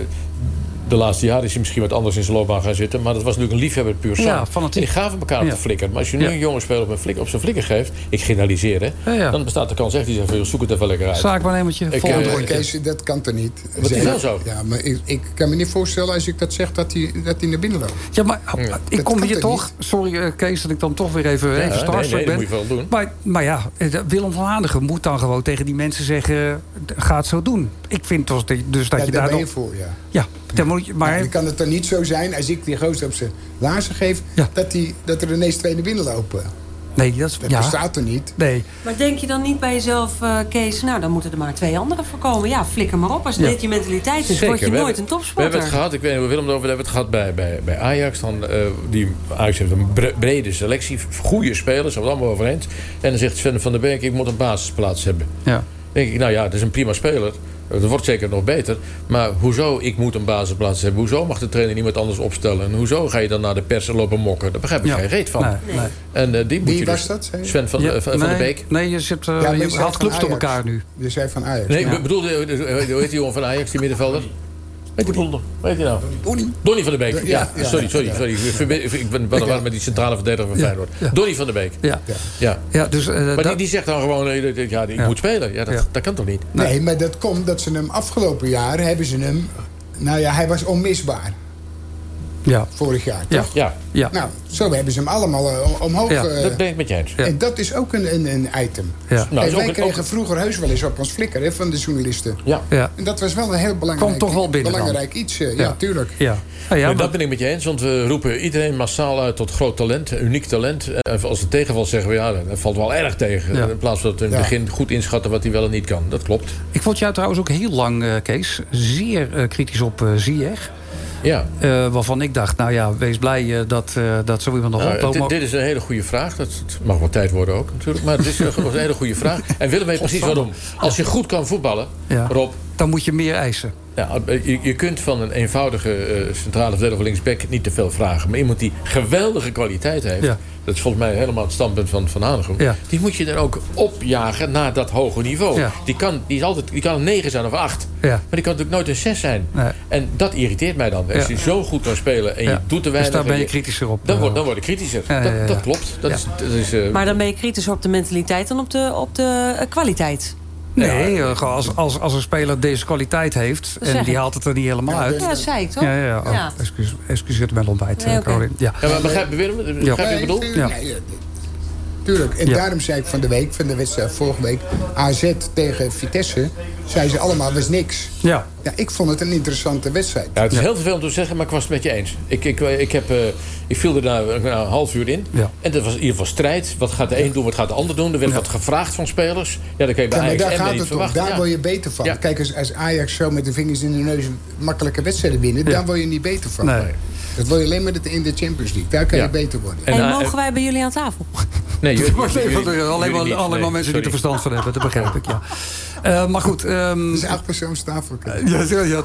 de laatste jaren is hij misschien wat anders in zijn loopbaan gaan zitten. Maar dat was natuurlijk een liefhebber puur Ja, zang. fanatiek. En die gaven elkaar op Ja. de flikker. Maar als je nu Ja. een jonge speler op, een flikker, op zijn flikker geeft... ik generaliseer, hè, Ja, ja. dan bestaat de kans echt... die zegt, van, zoek het even lekker uit. Zaakwaarnemertje, Ik, volgende eh. Kees, dat kan toch niet? Wat is wel zo? Ja, maar ik, ik kan me niet voorstellen als ik dat zeg dat hij, dat hij naar binnen loopt. Ja, maar ik Dat kom hier toch. Sorry eh, Kees dat ik dan toch weer even, Ja, even starstruck nee, dat ben. moet je wel doen. Maar, maar ja, eh, Willem van Hanegem moet dan gewoon tegen die mensen zeggen... ga het zo doen. Ik vind toch dat- dus dat Ja, je daar daar ben je voor, ja. Ja, dan moet je, maar... Dan kan het toch niet zo zijn als ik die gozer op zijn laarzen geef... Dat, die, dat er ineens twee naar binnen lopen. nee, dat is... Dat ja. bestaat er niet. Nee. Maar denk je dan niet bij jezelf, eh, Kees... nou, dan moeten er maar twee anderen voor komen. Ja, flikker maar op. Als Ja. dit je mentaliteit is, word je we nooit hebben- een We topsporter. hebben het gehad, ik weet niet of Willem het over hebben het gehad bij, bij, bij Ajax. Dan, eh, die, Ajax heeft een bre- brede selectie, goede spelers, daar zijn we het allemaal over eens. En dan zegt Sven van der Beek, ik moet een basisplaats hebben. Ja. Dan denk ik, nou ja, dat is een prima speler. Dat wordt zeker nog beter. Maar hoezo ik moet een basisplaats hebben? Hoezo mag de trainer iemand anders opstellen? En hoezo ga je dan naar de pers en lopen mokken? Daar begrijp ik Ja. geen reet van. Nee, nee. En eh, die moet Wie je was dus- dat, zei? Sven van, Ja, eh, van, van nee, der Beek. Nee, je, zit, eh, Ja, je je haalt clubs door elkaar nu. Je zei van Ajax. Nee, Ja. ik bedoel, hoe heet die jongen van Ajax, die middenvelder? Weet die blonde? Weet je nou? Donny. Donny van der Beek. Ja, sorry, sorry. sorry. Ik, ben de war met die centrale verdediger van Feyenoord. Donny van der Beek. Ja. Ja. Ja, dus, eh, Maar die, die zegt dan gewoon, eh, ja, ik moet spelen. Ja, dat, dat kan toch niet? Nee, maar dat komt dat ze hem afgelopen jaar hebben ze hem... Nou ja, hij was onmisbaar ja. vorig jaar, Ja. toch? Ja, Ja. Nou, zo hebben ze hem allemaal eh, omhoog... Ja, eh, dat ben ik met je eens. Ja. En dat is ook een, een, een item. Ja. Nou, is ook wij een- kregen ook- vroeger heus wel eens op ons flikker hè, van de journalisten. Ja. Ja. En dat was wel een heel belangrijk, Kwam toch wel binnen dan? belangrijk iets. eh, ja. Ja. tuurlijk. Ja. Nou ja, Maar dat ben ik met je eens, want we roepen iedereen massaal uit tot groot talent, uniek talent. En als het tegenvalt, zeggen we ja, dat valt wel erg tegen. Ja. In plaats van dat we in het Ja. begin goed inschatten wat hij wel en niet kan. Dat klopt. Ik vond jou trouwens ook heel lang, eh, Kees, zeer eh, kritisch op eh Ziyech. Ja. Eh, waarvan ik dacht, nou ja, wees blij eh, dat, eh, dat zo iemand nog Nou, oploopt. dit, is een hele goede vraag. Dat, het mag wel tijd worden ook natuurlijk. Maar het is een, een hele goede vraag. En Willem weet precies waarom. Als je goed kan voetballen, Ja. Rob... Dan moet je meer eisen. Ja, je, je kunt van een eenvoudige eh, centrale verdediger of linksback niet te veel vragen. Maar iemand die geweldige kwaliteit heeft... Ja. dat is volgens mij helemaal het standpunt van Van Hanegem... Ja. die moet je dan ook opjagen naar dat hoge niveau. Ja. Die, kan, die, is altijd, die kan een 9 zijn of 8. Ja. Maar die kan natuurlijk nooit een 6 zijn. Nee. En dat irriteert mij dan. Als Ja. je zo goed kan spelen en je doet te Dus weinig... daar ben en je kritischer op. Dan, eh. word, dan word ik kritischer. Ja, ja, ja, ja. Dat, dat klopt. Dat Ja. is, dat is, eh, Maar dan ben je kritisch op de mentaliteit dan op de, op de eh, kwaliteit. Nee, eh, gewoon als, als, als een speler deze kwaliteit heeft... En die haalt het er niet helemaal uit... Ja, dat zei ik toch? Ja, ja, ja. Oh, Ja. Excuus, excuseer mijn ontbijt, Nee, eh. Caroline. Ja. ja, maar begrijp je, Willem? Begrijp je wat ik bedoel? eh, Ja. Eh, Tuurlijk. En Ja. daarom zei ik van de week, van de wedstrijd vorige week... AZ tegen Vitesse, zei ze allemaal, was niks. Ja. Ja, ik vond het een interessante wedstrijd. Ja, het is heel vervelend om te zeggen, maar ik was het met je eens. Ik, ik, ik, heb, eh, ik viel er na, na een half uur in. Ja. En dat was in ieder geval strijd. Wat gaat de een doen, wat gaat de ander doen? Er werd wat gevraagd van spelers. Ja, dat kan je bij Ja, maar Ajax daar gaat het om. Daar ja. word je beter van. Ja. Kijk, als, als Ajax zo met de vingers in de neus makkelijke wedstrijden winnen... Ja. daar word je niet beter van. Nee. Dat word je alleen maar in de Champions League. Daar kan Ja. je beter worden. En, En eh, mogen wij bij jullie aan tafel? Nee, jullie, jullie- alleen maar, niet. alleen Nee, mensen die er sorry. verstand van hebben. Dat begrijp ik, ja. Eh, maar goed. ehm, Dat is acht persoons tafel. ja, ja, ja,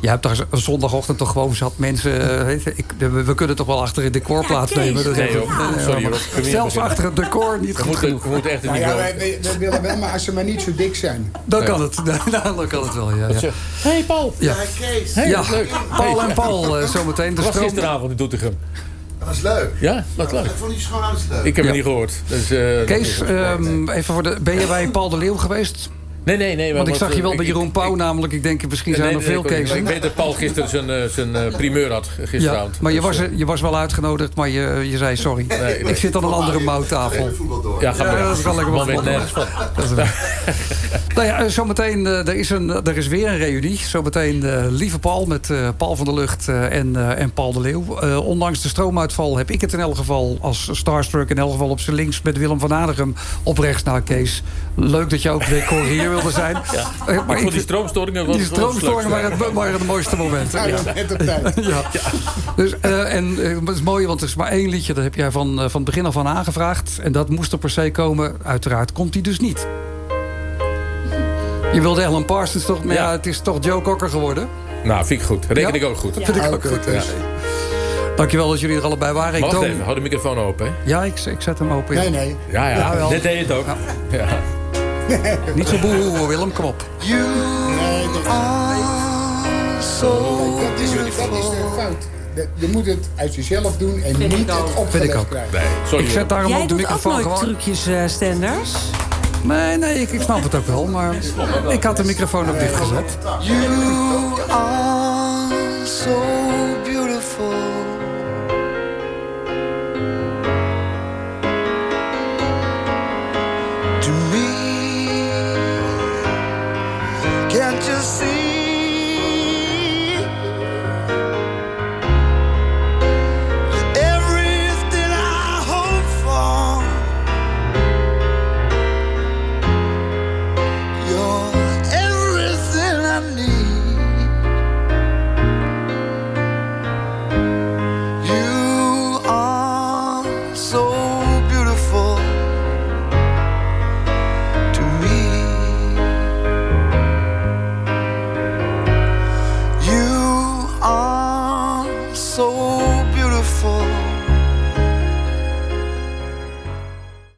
je hebt toch een zondagochtend toch gewoon zat mensen... eh, weet je, ik, we, we kunnen toch wel achter het decor plaatsnemen. Kees. Dat Nee, joh. Sorry, niet Zelfs achter het decor niet We goed moeten, genoeg. we moeten echt het Nou ja, wij, wij- wij willen wel, maar als ze maar niet zo dik zijn. Dan Ja. kan het. Nou, dan kan het wel, ja. Ja. Hey Paul! Ja, Hey, ja. wat leuk. Paul Hey. en Paul eh, zometeen. De was stroom... gisteravond in Doetinchem. Dat was leuk. Ja, wat leuk. Ik vond die schoonhouders leuk. Ik heb Ja. het niet gehoord. Dus, eh, Kees, ehm, even voor de, ben je bij Paul de Leeuw geweest? Nee, nee, nee. Want ik zag je wel eh, bij Jeroen Pauw namelijk. Ik denk, misschien zijn er veel ik- ik- cases. Ik weet dat Paul gisteren zijn, eh, zijn eh, primeur had, Ja, gisteravond. maar je Dus, was, je was wel uitgenodigd, maar je, je zei sorry. nee. Ik zit aan een andere mouwtafel. Ja, ga maar. Ja, dat is wel lekker Man wat weet nergens van. Dat is nou ja, zometeen, er, is een, er is weer een reunie. Zometeen eh, Lieve Paul met Paul van der Lucht en, en Paul de Leeuw. Eh, ondanks de stroomuitval heb ik het in elk geval als Starstruck... in elk geval op zijn links met Willem van Adegem op rechts naar Kees. Leuk dat je ook decor hier wilde zijn. Ja. Eh, Ik vond die stroomstoringen wel- Die stroomstoringen waren, het- waren de mooiste momenten. Ja, net op tijd. ja. Dus, eh, en eh, het is mooi, want er is maar één liedje... dat heb jij van, eh, van het begin af aan aangevraagd. En dat moest er per se komen. Uiteraard komt die dus niet. Je wilde Alan Parsons toch... Maar ja, het is toch Joe Cocker geworden. Nou, vind ik goed. Reken Ja? ik ook goed. Vind ik ook goed. Dus. Dankjewel dat jullie er allebei waren. Ik toon- even, hou de microfoon open. Hè? Ja, ik, ik zet hem open. Nee, nee. Ja, ja. Dit deed je het ook. Ja. Niet zo boe, Willem, kom op. Nee, dat dat is, dat is de fout. Je moet het uit jezelf doen en niet het Vind ik opgelegd ook. krijgen. Nee, sorry. Ik zet daarom Jij ook de doet ook microfoon nooit gewoon... trucjes, eh, Stenders. Nee, nee, ik, ik snap het ook wel. Maar ik had de microfoon ook dichtgezet. You are so